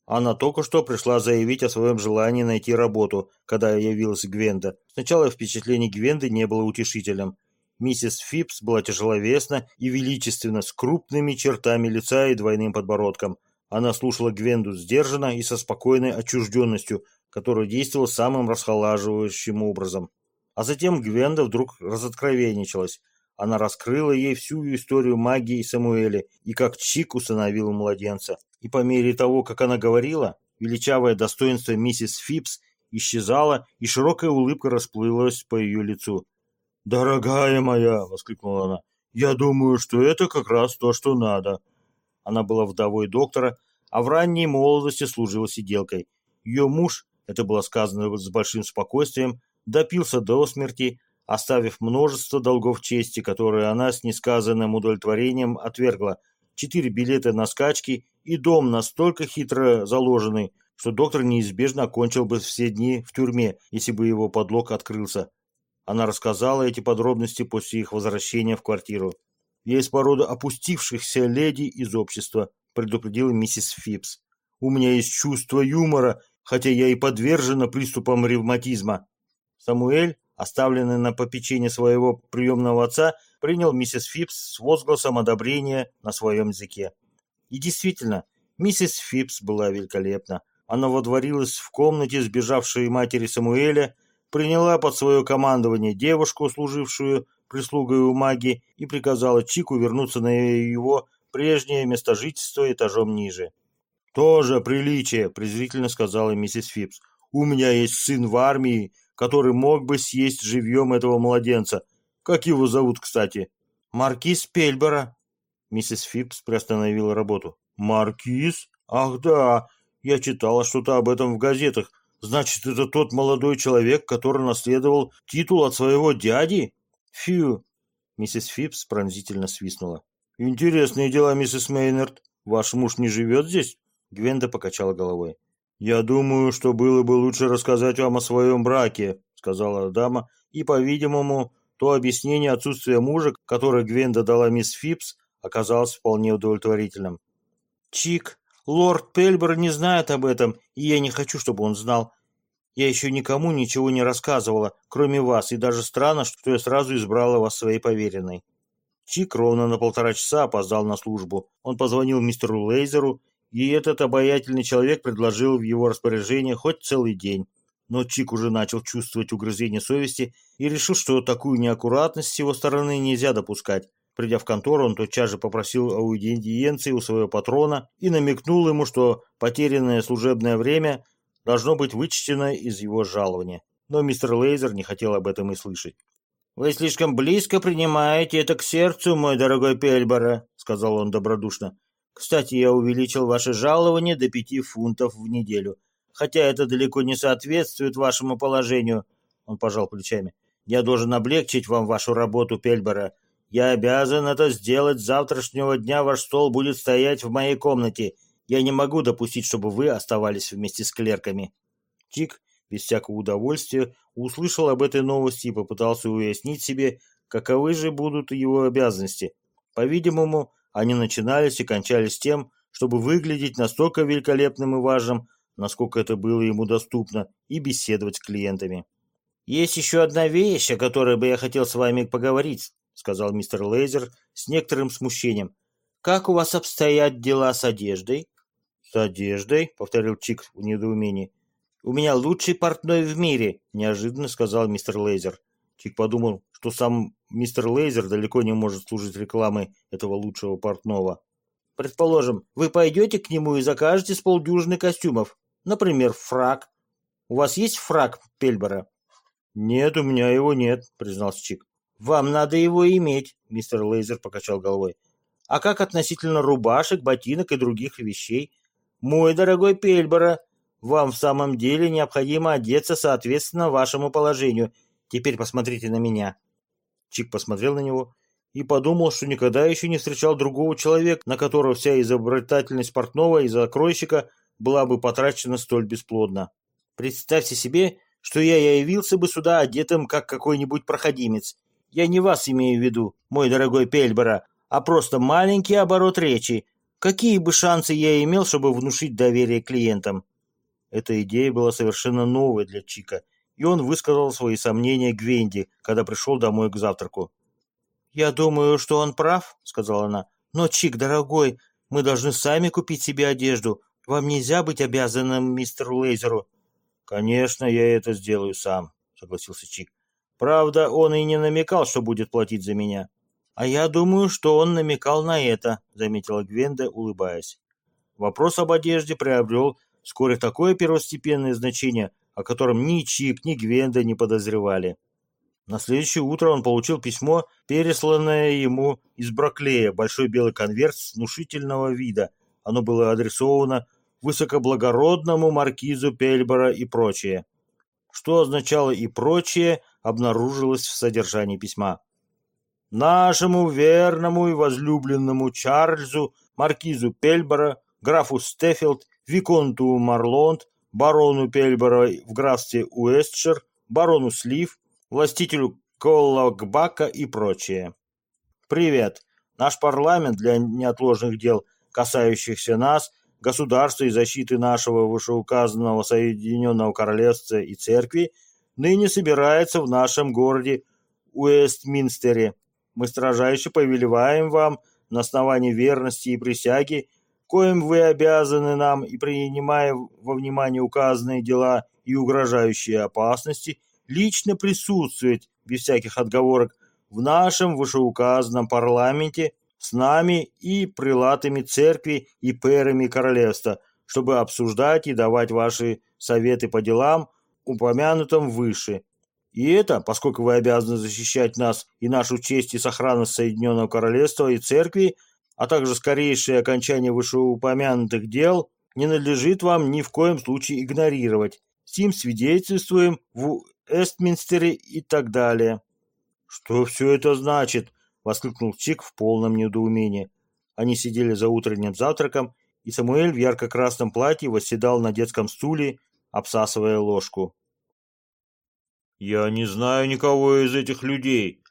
Она только что пришла заявить о своем желании найти работу, когда явилась Гвенда. Сначала впечатление Гвенды не было утешительным. Миссис Фипс была тяжеловесна и величественна, с крупными чертами лица и двойным подбородком. Она слушала Гвенду сдержанно и со спокойной отчужденностью, которая действовала самым расхолаживающим образом. А затем Гвенда вдруг разоткровенничалась. Она раскрыла ей всю историю магии Самуэля и как Чик усыновил младенца. И по мере того, как она говорила, величавое достоинство миссис Фипс исчезало, и широкая улыбка расплылась по ее лицу. «Дорогая моя!» — воскликнула она. «Я думаю, что это как раз то, что надо». Она была вдовой доктора, а в ранней молодости служила сиделкой. Ее муж, это было сказано с большим спокойствием, допился до смерти, оставив множество долгов чести, которые она с несказанным удовлетворением отвергла, четыре билета на скачки и дом настолько хитро заложенный, что доктор неизбежно окончил бы все дни в тюрьме, если бы его подлог открылся. Она рассказала эти подробности после их возвращения в квартиру. «Есть порода опустившихся леди из общества», — предупредила миссис Фипс. «У меня есть чувство юмора, хотя я и подвержена приступам ревматизма». Самуэль, оставленный на попечение своего приемного отца, принял миссис Фипс с возгласом одобрения на своем языке. И действительно, миссис Фипс была великолепна. Она водворилась в комнате сбежавшей матери Самуэля, приняла под свое командование девушку, служившую прислугой у маги, и приказала Чику вернуться на его прежнее место жительства этажом ниже. «Тоже приличие», — презрительно сказала миссис Фипс. «У меня есть сын в армии, который мог бы съесть живьем этого младенца. Как его зовут, кстати? Маркиз Пельбора. Миссис Фипс приостановила работу. Маркиз? Ах да, я читала что-то об этом в газетах. Значит, это тот молодой человек, который наследовал титул от своего дяди? Фью. Миссис Фипс пронзительно свистнула. Интересные дела, миссис Мейнард. Ваш муж не живет здесь? Гвенда покачала головой. «Я думаю, что было бы лучше рассказать вам о своем браке», — сказала дама, и, по-видимому, то объяснение отсутствия мужа, которое Гвенда дала мисс Фипс, оказалось вполне удовлетворительным. «Чик, лорд Пельбер не знает об этом, и я не хочу, чтобы он знал. Я еще никому ничего не рассказывала, кроме вас, и даже странно, что я сразу избрала вас своей поверенной». Чик ровно на полтора часа опоздал на службу. Он позвонил мистеру Лейзеру и этот обаятельный человек предложил в его распоряжение хоть целый день. Но Чик уже начал чувствовать угрызение совести и решил, что такую неаккуратность с его стороны нельзя допускать. Придя в контору, он тотчас же попросил аудиенции у своего патрона и намекнул ему, что потерянное служебное время должно быть вычтено из его жалования. Но мистер Лейзер не хотел об этом и слышать. «Вы слишком близко принимаете это к сердцу, мой дорогой Пельбора», — сказал он добродушно. Кстати, я увеличил ваше жалование до пяти фунтов в неделю. Хотя это далеко не соответствует вашему положению. Он пожал плечами. Я должен облегчить вам вашу работу, Пельбера. Я обязан это сделать. С завтрашнего дня ваш стол будет стоять в моей комнате. Я не могу допустить, чтобы вы оставались вместе с клерками. Чик, без всякого удовольствия, услышал об этой новости и попытался уяснить себе, каковы же будут его обязанности. По-видимому, они начинались и кончались тем, чтобы выглядеть настолько великолепным и важным, насколько это было ему доступно, и беседовать с клиентами. «Есть еще одна вещь, о которой бы я хотел с вами поговорить», сказал мистер Лейзер с некоторым смущением. «Как у вас обстоят дела с одеждой?» «С одеждой?» — повторил Чик в недоумении. «У меня лучший портной в мире», — неожиданно сказал мистер Лейзер. Чик подумал, что сам мистер Лейзер далеко не может служить рекламой этого лучшего портного. Предположим, вы пойдете к нему и закажете с полдюжины костюмов. Например, фрак. У вас есть фрак Пельбера? «Нет, у меня его нет», — признался Чик. «Вам надо его иметь», — мистер Лейзер покачал головой. «А как относительно рубашек, ботинок и других вещей? Мой дорогой Пельбора, вам в самом деле необходимо одеться соответственно вашему положению. Теперь посмотрите на меня». Чик посмотрел на него и подумал, что никогда еще не встречал другого человека, на которого вся изобретательность портного и закройщика была бы потрачена столь бесплодно. Представьте себе, что я явился бы сюда одетым, как какой-нибудь проходимец. Я не вас имею в виду, мой дорогой Пельбора, а просто маленький оборот речи. Какие бы шансы я имел, чтобы внушить доверие клиентам? Эта идея была совершенно новой для Чика, и он высказал свои сомнения Гвенди, когда пришел домой к завтраку. «Я думаю, что он прав», — сказала она. «Но, Чик, дорогой, мы должны сами купить себе одежду. Вам нельзя быть обязанным мистеру Лейзеру». «Конечно, я это сделаю сам», — согласился Чик. «Правда, он и не намекал, что будет платить за меня». «А я думаю, что он намекал на это», — заметила Гвенда, улыбаясь. Вопрос об одежде приобрел вскоре такое первостепенное значение, о котором ни Чик, ни Гвенда не подозревали. На следующее утро он получил письмо, пересланное ему из Броклея, большой белый конверт внушительного вида. Оно было адресовано высокоблагородному маркизу Пельбора и прочее. Что означало «и прочее» обнаружилось в содержании письма. «Нашему верному и возлюбленному Чарльзу, маркизу Пельбора, графу Стефилд, виконту Марлонд, барону Пельбора в графстве Уэстшир, барону Слив, властителю Коллокбака и прочее. Привет. Наш парламент для неотложных дел, касающихся нас, государства и защиты нашего вышеуказанного Соединенного Королевства и Церкви, ныне собирается в нашем городе Уэстминстере. Мы строжайше повелеваем вам на основании верности и присяги, коим вы обязаны нам и принимая во внимание указанные дела и угрожающие опасности – лично присутствовать, без всяких отговорок, в нашем вышеуказанном парламенте с нами и прилатами церкви и пэрами королевства, чтобы обсуждать и давать ваши советы по делам, упомянутым выше. И это, поскольку вы обязаны защищать нас и нашу честь и сохранность Соединенного Королевства и Церкви, а также скорейшее окончание вышеупомянутых дел, не надлежит вам ни в коем случае игнорировать. Сим свидетельствуем в Эстминстере и так далее. «Что все это значит?» — воскликнул Чик в полном недоумении. Они сидели за утренним завтраком, и Самуэль в ярко-красном платье восседал на детском стуле, обсасывая ложку. «Я не знаю никого из этих людей».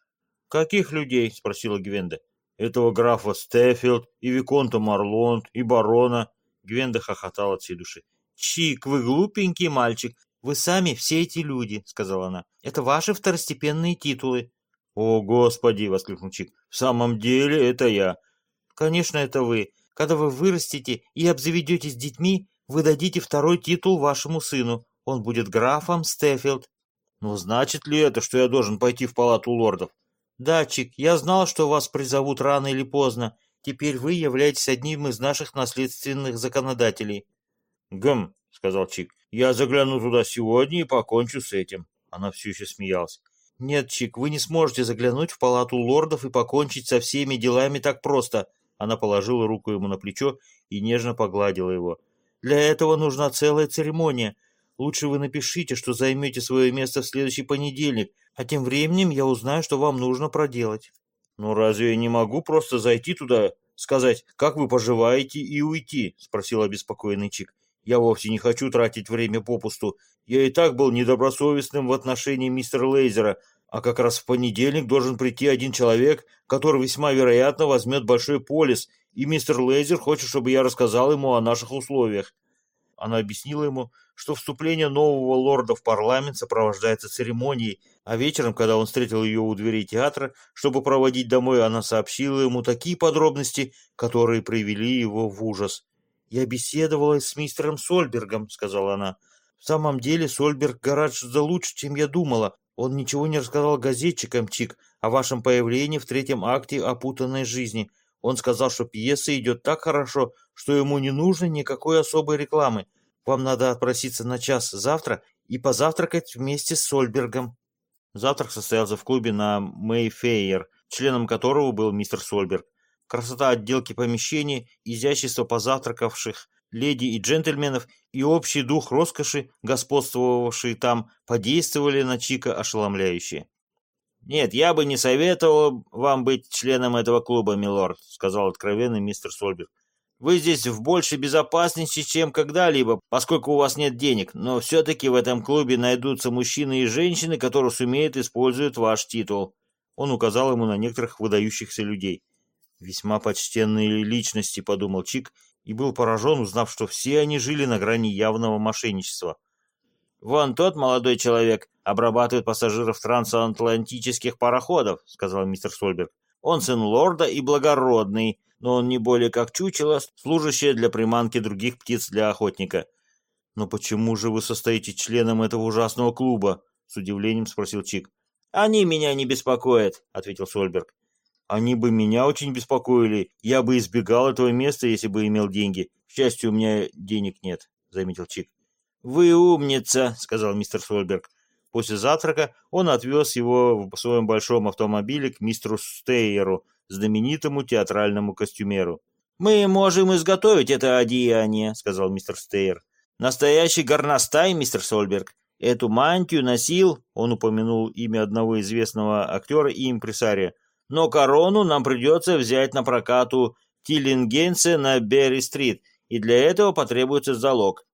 «Каких людей?» — спросила Гвенда. «Этого графа Стефилд и Виконта Марлонд и барона». Гвенда хохотала от всей души. «Чик, вы глупенький мальчик. «Вы сами все эти люди», — сказала она. «Это ваши второстепенные титулы». «О, Господи!» — воскликнул Чик. «В самом деле это я». «Конечно, это вы. Когда вы вырастете и обзаведетесь детьми, вы дадите второй титул вашему сыну. Он будет графом Стефилд». «Ну, значит ли это, что я должен пойти в палату лордов?» «Да, Чик, я знал, что вас призовут рано или поздно. Теперь вы являетесь одним из наших наследственных законодателей». «Гм», — сказал Чик. Я загляну туда сегодня и покончу с этим. Она все еще смеялась. Нет, Чик, вы не сможете заглянуть в палату лордов и покончить со всеми делами так просто. Она положила руку ему на плечо и нежно погладила его. Для этого нужна целая церемония. Лучше вы напишите, что займете свое место в следующий понедельник, а тем временем я узнаю, что вам нужно проделать. Ну разве я не могу просто зайти туда, сказать, как вы поживаете и уйти? Спросил обеспокоенный Чик. Я вовсе не хочу тратить время попусту. Я и так был недобросовестным в отношении мистера Лейзера, а как раз в понедельник должен прийти один человек, который весьма вероятно возьмет большой полис, и мистер Лейзер хочет, чтобы я рассказал ему о наших условиях. Она объяснила ему, что вступление нового лорда в парламент сопровождается церемонией, а вечером, когда он встретил ее у дверей театра, чтобы проводить домой, она сообщила ему такие подробности, которые привели его в ужас. «Я беседовала с мистером Сольбергом», — сказала она. «В самом деле Сольберг гораздо лучше, чем я думала. Он ничего не рассказал газетчикам, Чик, о вашем появлении в третьем акте опутанной жизни. Он сказал, что пьеса идет так хорошо, что ему не нужно никакой особой рекламы. Вам надо отпроситься на час завтра и позавтракать вместе с Сольбергом». Завтрак состоялся в клубе на Мэйфейер, членом которого был мистер Сольберг. Красота отделки помещений, изящество позавтракавших леди и джентльменов и общий дух роскоши, господствовавший там, подействовали на Чика ошеломляюще. «Нет, я бы не советовал вам быть членом этого клуба, милорд», сказал откровенный мистер Сольберг. «Вы здесь в большей безопасности, чем когда-либо, поскольку у вас нет денег, но все-таки в этом клубе найдутся мужчины и женщины, которые сумеют использовать ваш титул». Он указал ему на некоторых выдающихся людей. «Весьма почтенные личности», — подумал Чик, и был поражен, узнав, что все они жили на грани явного мошенничества. «Вон тот молодой человек обрабатывает пассажиров трансатлантических пароходов», — сказал мистер Сольберг. «Он сын лорда и благородный, но он не более как чучело, служащее для приманки других птиц для охотника». «Но почему же вы состоите членом этого ужасного клуба?» — с удивлением спросил Чик. «Они меня не беспокоят», — ответил Сольберг. «Они бы меня очень беспокоили. Я бы избегал этого места, если бы имел деньги. К счастью, у меня денег нет», — заметил Чик. «Вы умница», — сказал мистер Сольберг. После завтрака он отвез его в своем большом автомобиле к мистеру Стейеру, знаменитому театральному костюмеру. «Мы можем изготовить это одеяние», — сказал мистер Стейер. «Настоящий горностай, мистер Сольберг. Эту мантию носил, он упомянул имя одного известного актера и импресария, но корону нам придется взять на прокату Тиллингенсе на Берри-стрит, и для этого потребуется залог.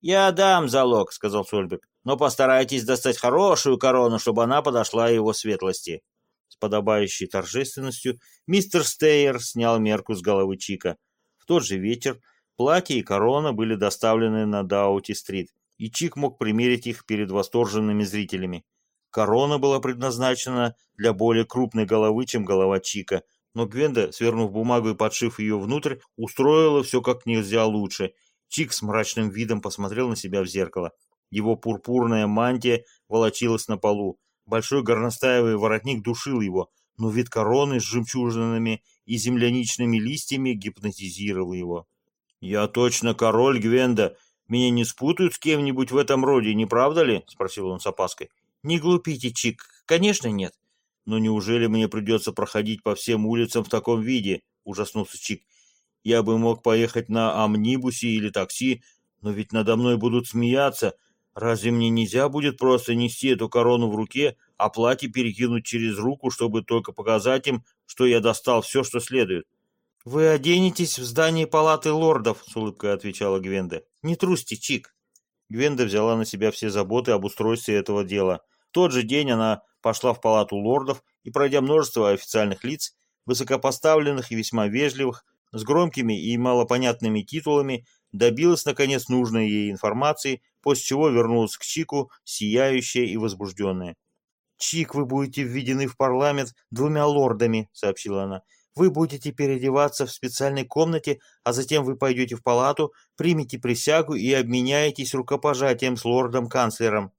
«Я дам залог», — сказал Сольберг, «но постарайтесь достать хорошую корону, чтобы она подошла его светлости». С подобающей торжественностью мистер Стейер снял мерку с головы Чика. В тот же вечер платье и корона были доставлены на Даути-стрит, и Чик мог примерить их перед восторженными зрителями. Корона была предназначена для более крупной головы, чем голова Чика, но Гвенда, свернув бумагу и подшив ее внутрь, устроила все как нельзя лучше — Чик с мрачным видом посмотрел на себя в зеркало. Его пурпурная мантия волочилась на полу. Большой горностаевый воротник душил его, но вид короны с жемчужинами и земляничными листьями гипнотизировал его. «Я точно король Гвенда. Меня не спутают с кем-нибудь в этом роде, не правда ли?» — спросил он с опаской. «Не глупите, Чик. Конечно, нет. Но неужели мне придется проходить по всем улицам в таком виде?» — ужаснулся Чик. Я бы мог поехать на амнибусе или такси, но ведь надо мной будут смеяться. Разве мне нельзя будет просто нести эту корону в руке, а платье перекинуть через руку, чтобы только показать им, что я достал все, что следует? «Вы оденетесь в здании палаты лордов», — с улыбкой отвечала Гвенда. «Не трусьте, Чик». Гвенда взяла на себя все заботы об устройстве этого дела. В тот же день она пошла в палату лордов и, пройдя множество официальных лиц, высокопоставленных и весьма вежливых, с громкими и малопонятными титулами, добилась, наконец, нужной ей информации, после чего вернулась к Чику, сияющая и возбужденная. «Чик, вы будете введены в парламент двумя лордами», — сообщила она. «Вы будете переодеваться в специальной комнате, а затем вы пойдете в палату, примете присягу и обменяетесь рукопожатием с лордом-канцлером».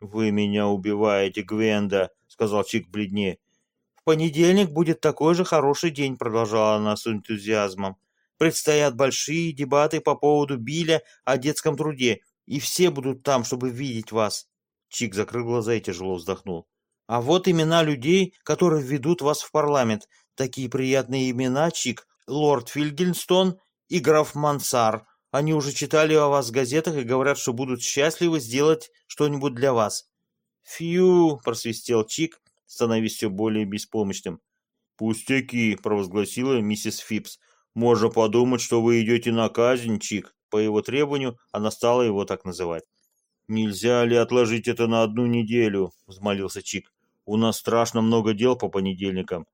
«Вы меня убиваете, Гвенда», — сказал Чик бледнее понедельник будет такой же хороший день», — продолжала она с энтузиазмом. «Предстоят большие дебаты по поводу Биля о детском труде, и все будут там, чтобы видеть вас». Чик закрыл глаза и тяжело вздохнул. «А вот имена людей, которые введут вас в парламент. Такие приятные имена, Чик. Лорд Фильгельстон и граф Мансар. Они уже читали о вас в газетах и говорят, что будут счастливы сделать что-нибудь для вас». «Фью!» — просвистел Чик, становясь все более беспомощным. «Пустяки», — провозгласила миссис Фипс. «Можно подумать, что вы идете на казнь, Чик». По его требованию она стала его так называть. «Нельзя ли отложить это на одну неделю?» — взмолился Чик. «У нас страшно много дел по понедельникам».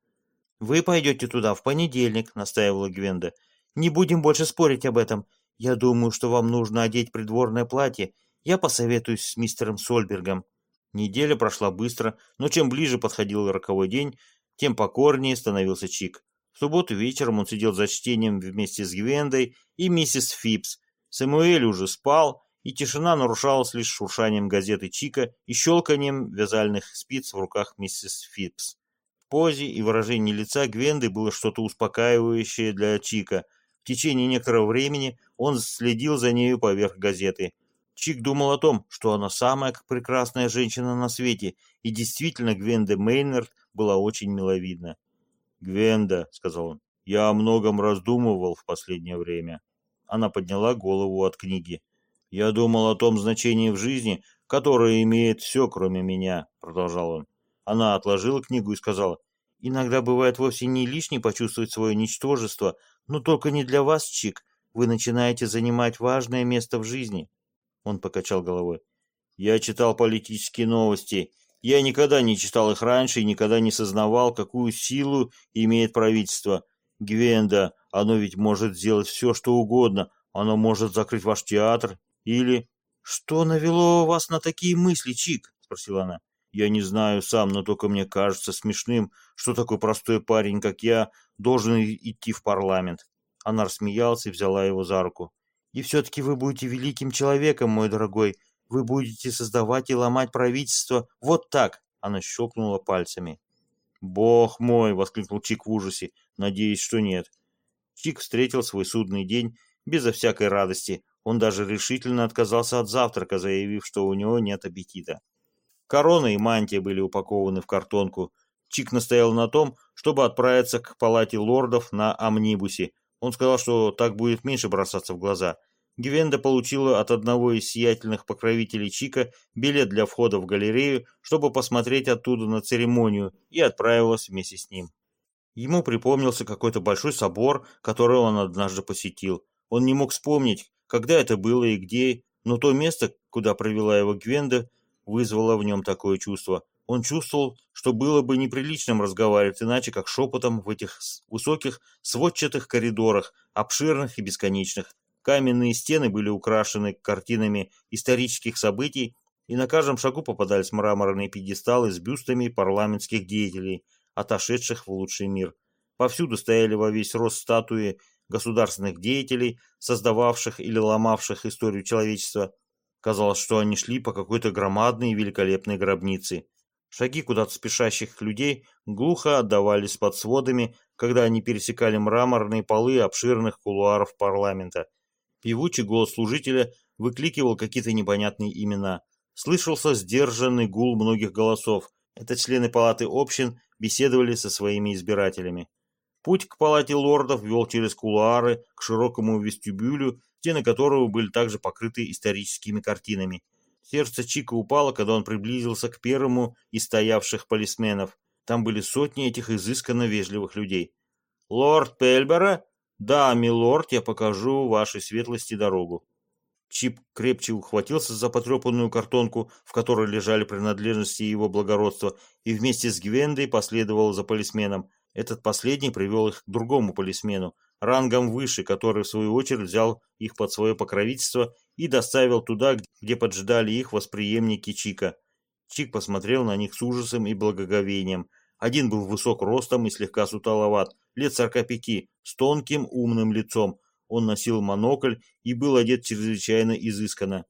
«Вы пойдете туда в понедельник», — настаивала Гвенда. «Не будем больше спорить об этом. Я думаю, что вам нужно одеть придворное платье. Я посоветуюсь с мистером Сольбергом». Неделя прошла быстро, но чем ближе подходил роковой день, тем покорнее становился Чик. В субботу вечером он сидел за чтением вместе с Гвендой и миссис Фипс. Самуэль уже спал, и тишина нарушалась лишь шуршанием газеты Чика и щелканием вязальных спиц в руках миссис Фипс. В позе и выражении лица Гвенды было что-то успокаивающее для Чика. В течение некоторого времени он следил за нею поверх газеты. Чик думал о том, что она самая прекрасная женщина на свете, и действительно Гвенда Мейнард была очень миловидна. «Гвенда», — сказал он, — «я о многом раздумывал в последнее время». Она подняла голову от книги. «Я думал о том значении в жизни, которое имеет все, кроме меня», — продолжал он. Она отложила книгу и сказала, «Иногда бывает вовсе не лишней почувствовать свое ничтожество, но только не для вас, Чик. Вы начинаете занимать важное место в жизни». Он покачал головой. «Я читал политические новости. Я никогда не читал их раньше и никогда не сознавал, какую силу имеет правительство. Гвенда, оно ведь может сделать все, что угодно. Оно может закрыть ваш театр. Или...» «Что навело вас на такие мысли, Чик?» — спросила она. «Я не знаю сам, но только мне кажется смешным, что такой простой парень, как я, должен идти в парламент». Она рассмеялась и взяла его за руку. И все-таки вы будете великим человеком, мой дорогой. Вы будете создавать и ломать правительство вот так. Она щелкнула пальцами. «Бог мой!» — воскликнул Чик в ужасе. «Надеюсь, что нет». Чик встретил свой судный день безо всякой радости. Он даже решительно отказался от завтрака, заявив, что у него нет аппетита. Корона и мантия были упакованы в картонку. Чик настоял на том, чтобы отправиться к палате лордов на амнибусе, он сказал, что так будет меньше бросаться в глаза. Гвенда получила от одного из сиятельных покровителей Чика билет для входа в галерею, чтобы посмотреть оттуда на церемонию, и отправилась вместе с ним. Ему припомнился какой-то большой собор, который он однажды посетил. Он не мог вспомнить, когда это было и где, но то место, куда провела его Гвенда, вызвало в нем такое чувство. Он чувствовал, что было бы неприличным разговаривать иначе, как шепотом в этих высоких сводчатых коридорах, обширных и бесконечных. Каменные стены были украшены картинами исторических событий, и на каждом шагу попадались мраморные пьедесталы с бюстами парламентских деятелей, отошедших в лучший мир. Повсюду стояли во весь рост статуи государственных деятелей, создававших или ломавших историю человечества. Казалось, что они шли по какой-то громадной и великолепной гробнице. Шаги куда-то спешащих людей глухо отдавались под сводами, когда они пересекали мраморные полы обширных кулуаров парламента. Певучий голос служителя выкликивал какие-то непонятные имена. Слышался сдержанный гул многих голосов. Это члены палаты общин беседовали со своими избирателями. Путь к палате лордов вел через кулуары к широкому вестибюлю, стены которого были также покрыты историческими картинами. Сердце Чика упало, когда он приблизился к первому из стоявших полисменов. Там были сотни этих изысканно вежливых людей. «Лорд Пельбера?» «Да, милорд, я покажу вашей светлости дорогу». Чип крепче ухватился за потрепанную картонку, в которой лежали принадлежности его благородства, и вместе с Гвендой последовал за полисменом. Этот последний привел их к другому полисмену, рангом выше, который в свою очередь взял их под свое покровительство и доставил туда, где поджидали их восприемники Чика. Чик посмотрел на них с ужасом и благоговением. Один был высок ростом и слегка суталоват, лет сорока пяти, с тонким умным лицом. Он носил монокль и был одет чрезвычайно изысканно.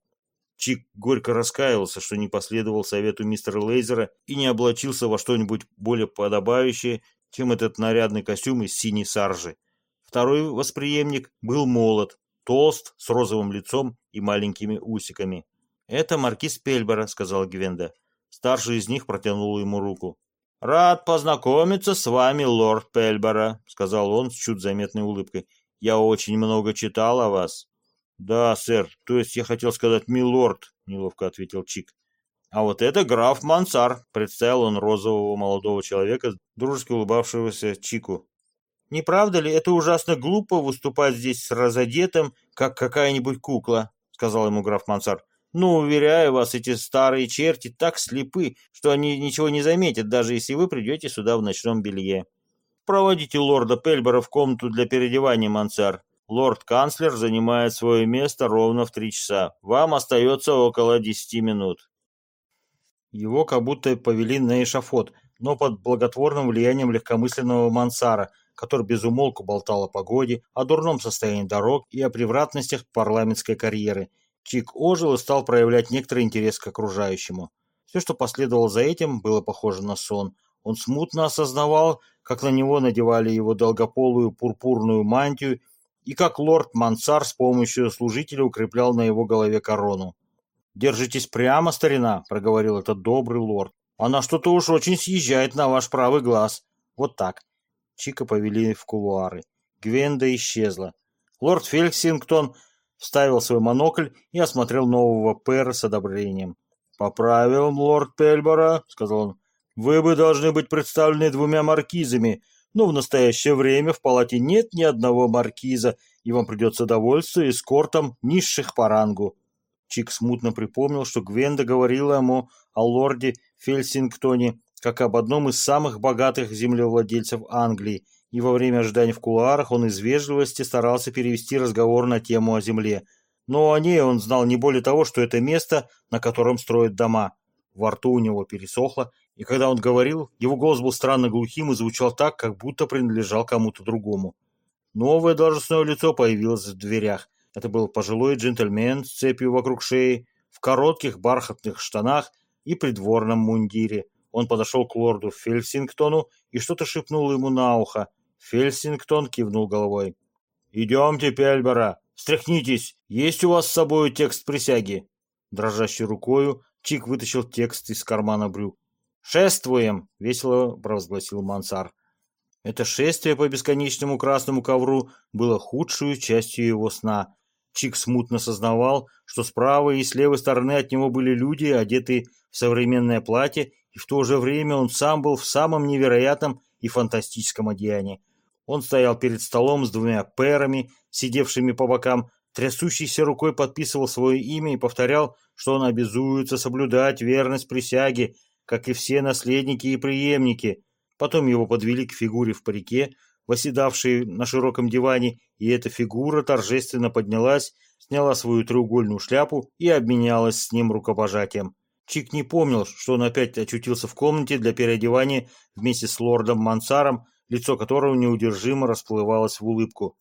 Чик горько раскаивался, что не последовал совету мистера Лейзера и не облачился во что-нибудь более подобающее, чем этот нарядный костюм из синей саржи. Второй восприемник был молод, толст, с розовым лицом и маленькими усиками. «Это маркиз Пельбера», — сказал Гвенда. Старший из них протянул ему руку. «Рад познакомиться с вами, лорд Пельбера», — сказал он с чуть заметной улыбкой. «Я очень много читал о вас». «Да, сэр, то есть я хотел сказать милорд», — неловко ответил Чик. «А вот это граф Мансар», — представил он розового молодого человека, дружески улыбавшегося Чику. Не правда ли, это ужасно глупо выступать здесь с разодетым, как какая-нибудь кукла, сказал ему граф Мансар. Ну, уверяю вас, эти старые черти так слепы, что они ничего не заметят, даже если вы придете сюда в ночном белье. Проводите лорда Пельбера в комнату для переодевания, Мансар. Лорд-канцлер занимает свое место ровно в три часа. Вам остается около десяти минут. Его как будто повели на эшафот, но под благотворным влиянием легкомысленного Мансара – который безумолку болтал о погоде, о дурном состоянии дорог и о превратностях парламентской карьеры. Чик ожил и стал проявлять некоторый интерес к окружающему. Все, что последовало за этим, было похоже на сон. Он смутно осознавал, как на него надевали его долгополую пурпурную мантию и как лорд Мансар с помощью служителя укреплял на его голове корону. «Держитесь прямо, старина», — проговорил этот добрый лорд. «Она что-то уж очень съезжает на ваш правый глаз. Вот так». Чика повели в кулуары. Гвенда исчезла. Лорд Фельксингтон вставил свой монокль и осмотрел нового пэра с одобрением. «По правилам, лорд Пельбора», — сказал он, — «вы бы должны быть представлены двумя маркизами, но в настоящее время в палате нет ни одного маркиза, и вам придется довольствоваться эскортом низших по рангу». Чик смутно припомнил, что Гвенда говорила ему о лорде Фельсингтоне как об одном из самых богатых землевладельцев Англии, и во время ожидания в кулуарах он из вежливости старался перевести разговор на тему о земле. Но о ней он знал не более того, что это место, на котором строят дома. Во рту у него пересохло, и когда он говорил, его голос был странно глухим и звучал так, как будто принадлежал кому-то другому. Новое должностное лицо появилось в дверях. Это был пожилой джентльмен с цепью вокруг шеи, в коротких бархатных штанах и придворном мундире. Он подошел к лорду Фельсингтону и что-то шепнул ему на ухо. Фельсингтон кивнул головой. «Идемте, Пельбера, встряхнитесь. Есть у вас с собой текст присяги?» Дрожащей рукою Чик вытащил текст из кармана брюк. «Шествуем!» — весело провозгласил Мансар. Это шествие по бесконечному красному ковру было худшую частью его сна. Чик смутно сознавал, что с правой и с левой стороны от него были люди, одетые в современное платье, и в то же время он сам был в самом невероятном и фантастическом одеянии. Он стоял перед столом с двумя пэрами, сидевшими по бокам, трясущейся рукой подписывал свое имя и повторял, что он обязуется соблюдать верность присяге, как и все наследники и преемники. Потом его подвели к фигуре в парике, восседавшей на широком диване, и эта фигура торжественно поднялась, сняла свою треугольную шляпу и обменялась с ним рукопожатием. Чик не помнил, что он опять очутился в комнате для переодевания вместе с лордом Мансаром, лицо которого неудержимо расплывалось в улыбку.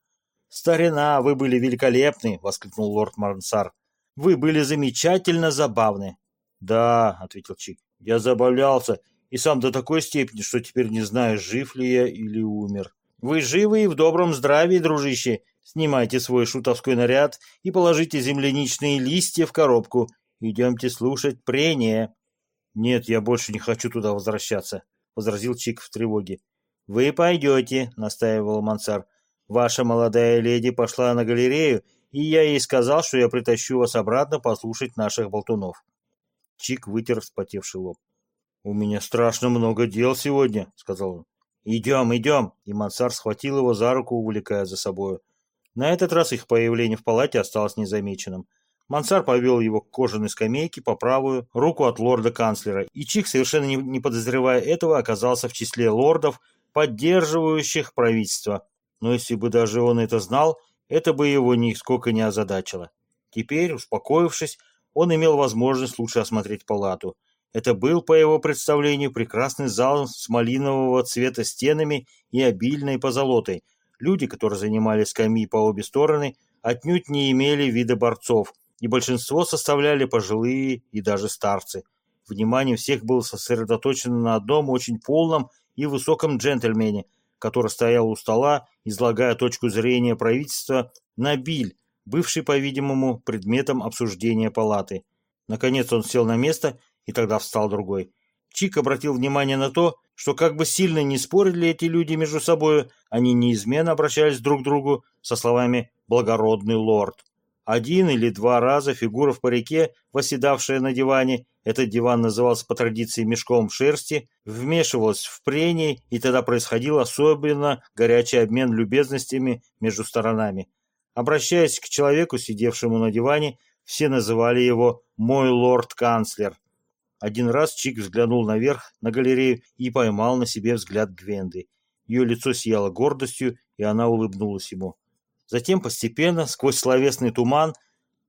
«Старина, вы были великолепны!» — воскликнул лорд Мансар. «Вы были замечательно забавны!» «Да», — ответил Чик, — «я забавлялся, и сам до такой степени, что теперь не знаю, жив ли я или умер». «Вы живы и в добром здравии, дружище. Снимайте свой шутовской наряд и положите земляничные листья в коробку. Идемте слушать прение». «Нет, я больше не хочу туда возвращаться», — возразил Чик в тревоге. «Вы пойдете», — настаивал Мансар. «Ваша молодая леди пошла на галерею, и я ей сказал, что я притащу вас обратно послушать наших болтунов». Чик вытер вспотевший лоб. «У меня страшно много дел сегодня», — сказал он. «Идем, идем!» И Мансар схватил его за руку, увлекая за собою. На этот раз их появление в палате осталось незамеченным. Мансар повел его к кожаной скамейке по правую руку от лорда-канцлера, и Чик, совершенно не подозревая этого, оказался в числе лордов, поддерживающих правительство. Но если бы даже он это знал, это бы его нисколько не озадачило. Теперь, успокоившись, он имел возможность лучше осмотреть палату. Это был, по его представлению, прекрасный зал с малинового цвета стенами и обильной позолотой. Люди, которые занимали скамьи по обе стороны, отнюдь не имели вида борцов, и большинство составляли пожилые и даже старцы. Внимание всех было сосредоточено на одном очень полном и высоком джентльмене, который стоял у стола, излагая точку зрения правительства на биль, бывший, по-видимому, предметом обсуждения палаты. Наконец он сел на место и тогда встал другой. Чик обратил внимание на то, что как бы сильно не спорили эти люди между собой, они неизменно обращались друг к другу со словами «благородный лорд». Один или два раза фигура в парике, восседавшая на диване, этот диван назывался по традиции мешком шерсти, вмешивалась в прение, и тогда происходил особенно горячий обмен любезностями между сторонами. Обращаясь к человеку, сидевшему на диване, все называли его «мой лорд-канцлер». Один раз Чик взглянул наверх, на галерею, и поймал на себе взгляд Гвенды. Ее лицо сияло гордостью, и она улыбнулась ему. Затем постепенно, сквозь словесный туман,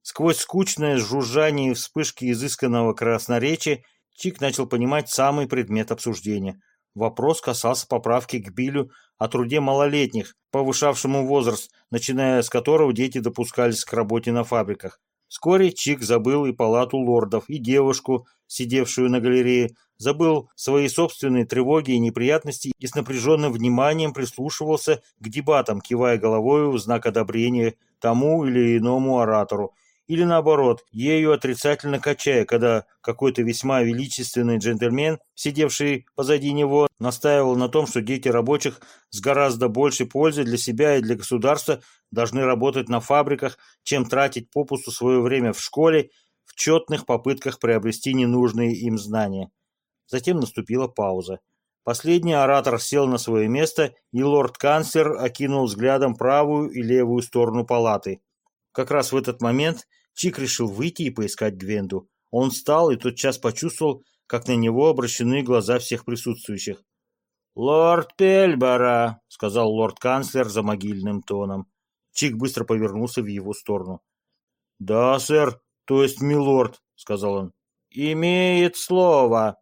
сквозь скучное жужжание и вспышки изысканного красноречия, Чик начал понимать самый предмет обсуждения. Вопрос касался поправки к Билю о труде малолетних, повышавшему возраст, начиная с которого дети допускались к работе на фабриках. Вскоре Чик забыл и палату лордов, и девушку, сидевшую на галерее, забыл свои собственные тревоги и неприятности и с напряженным вниманием прислушивался к дебатам, кивая головой в знак одобрения тому или иному оратору. или наоборот, ею отрицательно качая, когда какой-то весьма величественный джентльмен, сидевший позади него, настаивал на том, что дети рабочих с гораздо большей пользой для себя и для государства должны работать на фабриках, чем тратить попусту свое время в школе в тщетных попытках приобрести ненужные им знания. Затем наступила пауза. Последний оратор сел на свое место, и лорд-канцлер окинул взглядом правую и левую сторону палаты. Как раз в этот момент Чик решил выйти и поискать Гвенду. Он встал и тотчас почувствовал, как на него обращены глаза всех присутствующих. «Лорд Пельбора», — сказал лорд-канцлер за могильным тоном. Чик быстро повернулся в его сторону. «Да, сэр, то есть милорд», — сказал он. «Имеет слово».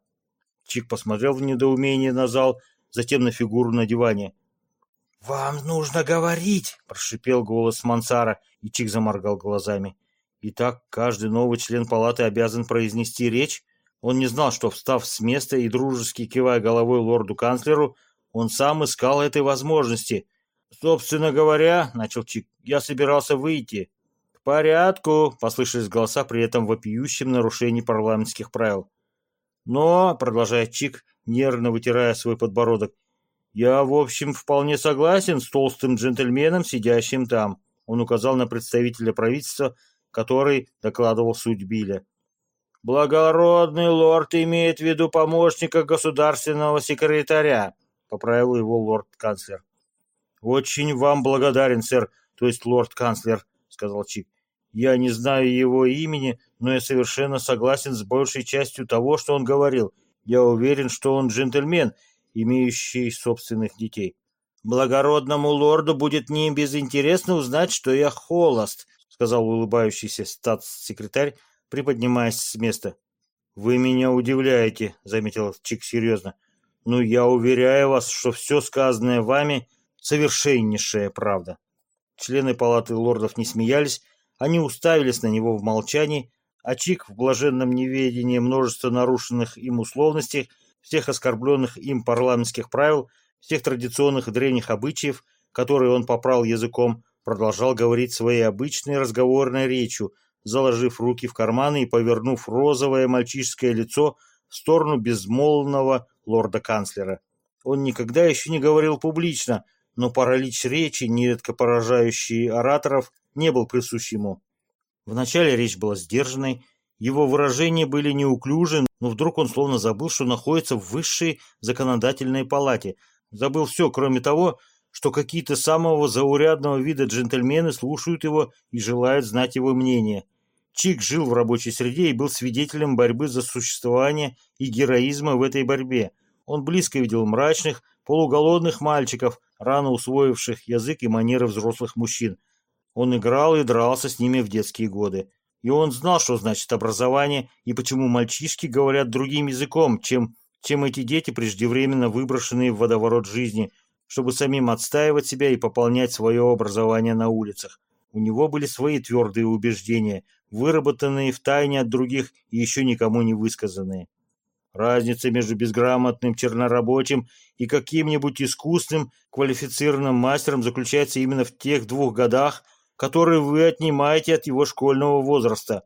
Чик посмотрел в недоумении на зал, затем на фигуру на диване. «Вам нужно говорить!» – прошипел голос Мансара, и Чик заморгал глазами. Итак, каждый новый член палаты обязан произнести речь? Он не знал, что, встав с места и дружески кивая головой лорду-канцлеру, он сам искал этой возможности. «Собственно говоря», — начал Чик, — «я собирался выйти». «К порядку», — послышались голоса при этом вопиющем нарушении парламентских правил. «Но», — продолжает Чик, нервно вытирая свой подбородок, «Я, в общем, вполне согласен с толстым джентльменом, сидящим там», он указал на представителя правительства, который докладывал суть Билля. «Благородный лорд имеет в виду помощника государственного секретаря», поправил его лорд-канцлер. «Очень вам благодарен, сэр, то есть лорд-канцлер», сказал Чик. «Я не знаю его имени, но я совершенно согласен с большей частью того, что он говорил. Я уверен, что он джентльмен, имеющий собственных детей. Благородному лорду будет не безинтересно узнать, что я холост, сказал улыбающийся статс-секретарь, приподнимаясь с места. Вы меня удивляете, заметил Чик серьезно. Но я уверяю вас, что все сказанное вами совершеннейшая правда. Члены палаты лордов не смеялись, они уставились на него в молчании, а Чик в блаженном неведении множества нарушенных им условностей всех оскорбленных им парламентских правил, всех традиционных древних обычаев, которые он попрал языком, продолжал говорить своей обычной разговорной речью, заложив руки в карманы и повернув розовое мальчишеское лицо в сторону безмолвного лорда-канцлера. Он никогда еще не говорил публично, но паралич речи, нередко поражающий ораторов, не был присущ ему. Вначале речь была сдержанной, его выражения были неуклюжи, но вдруг он словно забыл, что находится в высшей законодательной палате. Забыл все, кроме того, что какие-то самого заурядного вида джентльмены слушают его и желают знать его мнение. Чик жил в рабочей среде и был свидетелем борьбы за существование и героизма в этой борьбе. Он близко видел мрачных, полуголодных мальчиков, рано усвоивших язык и манеры взрослых мужчин. Он играл и дрался с ними в детские годы. И он знал, что значит образование и почему мальчишки говорят другим языком, чем, чем эти дети, преждевременно выброшенные в водоворот жизни, чтобы самим отстаивать себя и пополнять свое образование на улицах. У него были свои твердые убеждения, выработанные в тайне от других и еще никому не высказанные. Разница между безграмотным чернорабочим и каким-нибудь искусным, квалифицированным мастером заключается именно в тех двух годах, который вы отнимаете от его школьного возраста.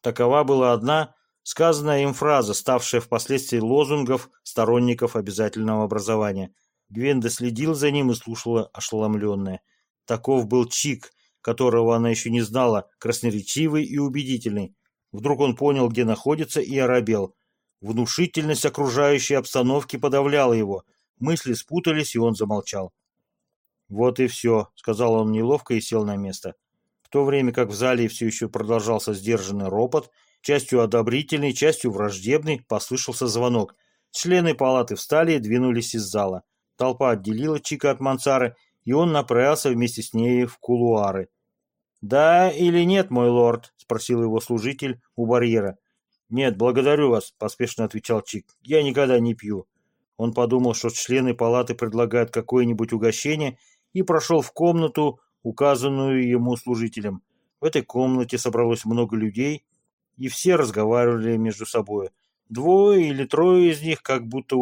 Такова была одна сказанная им фраза, ставшая впоследствии лозунгов сторонников обязательного образования. Гвенда следил за ним и слушала ошеломленная. Таков был Чик, которого она еще не знала, красноречивый и убедительный. Вдруг он понял, где находится, и оробел. Внушительность окружающей обстановки подавляла его. Мысли спутались, и он замолчал. «Вот и все», — сказал он неловко и сел на место. В то время как в зале все еще продолжался сдержанный ропот, частью одобрительный, частью враждебный, послышался звонок. Члены палаты встали и двинулись из зала. Толпа отделила Чика от Мансары, и он направился вместе с ней в кулуары. «Да или нет, мой лорд?» — спросил его служитель у барьера. «Нет, благодарю вас», — поспешно отвечал Чик. «Я никогда не пью». Он подумал, что члены палаты предлагают какое-нибудь угощение, и прошел в комнату, указанную ему служителем. В этой комнате собралось много людей, и все разговаривали между собой. Двое или трое из них как будто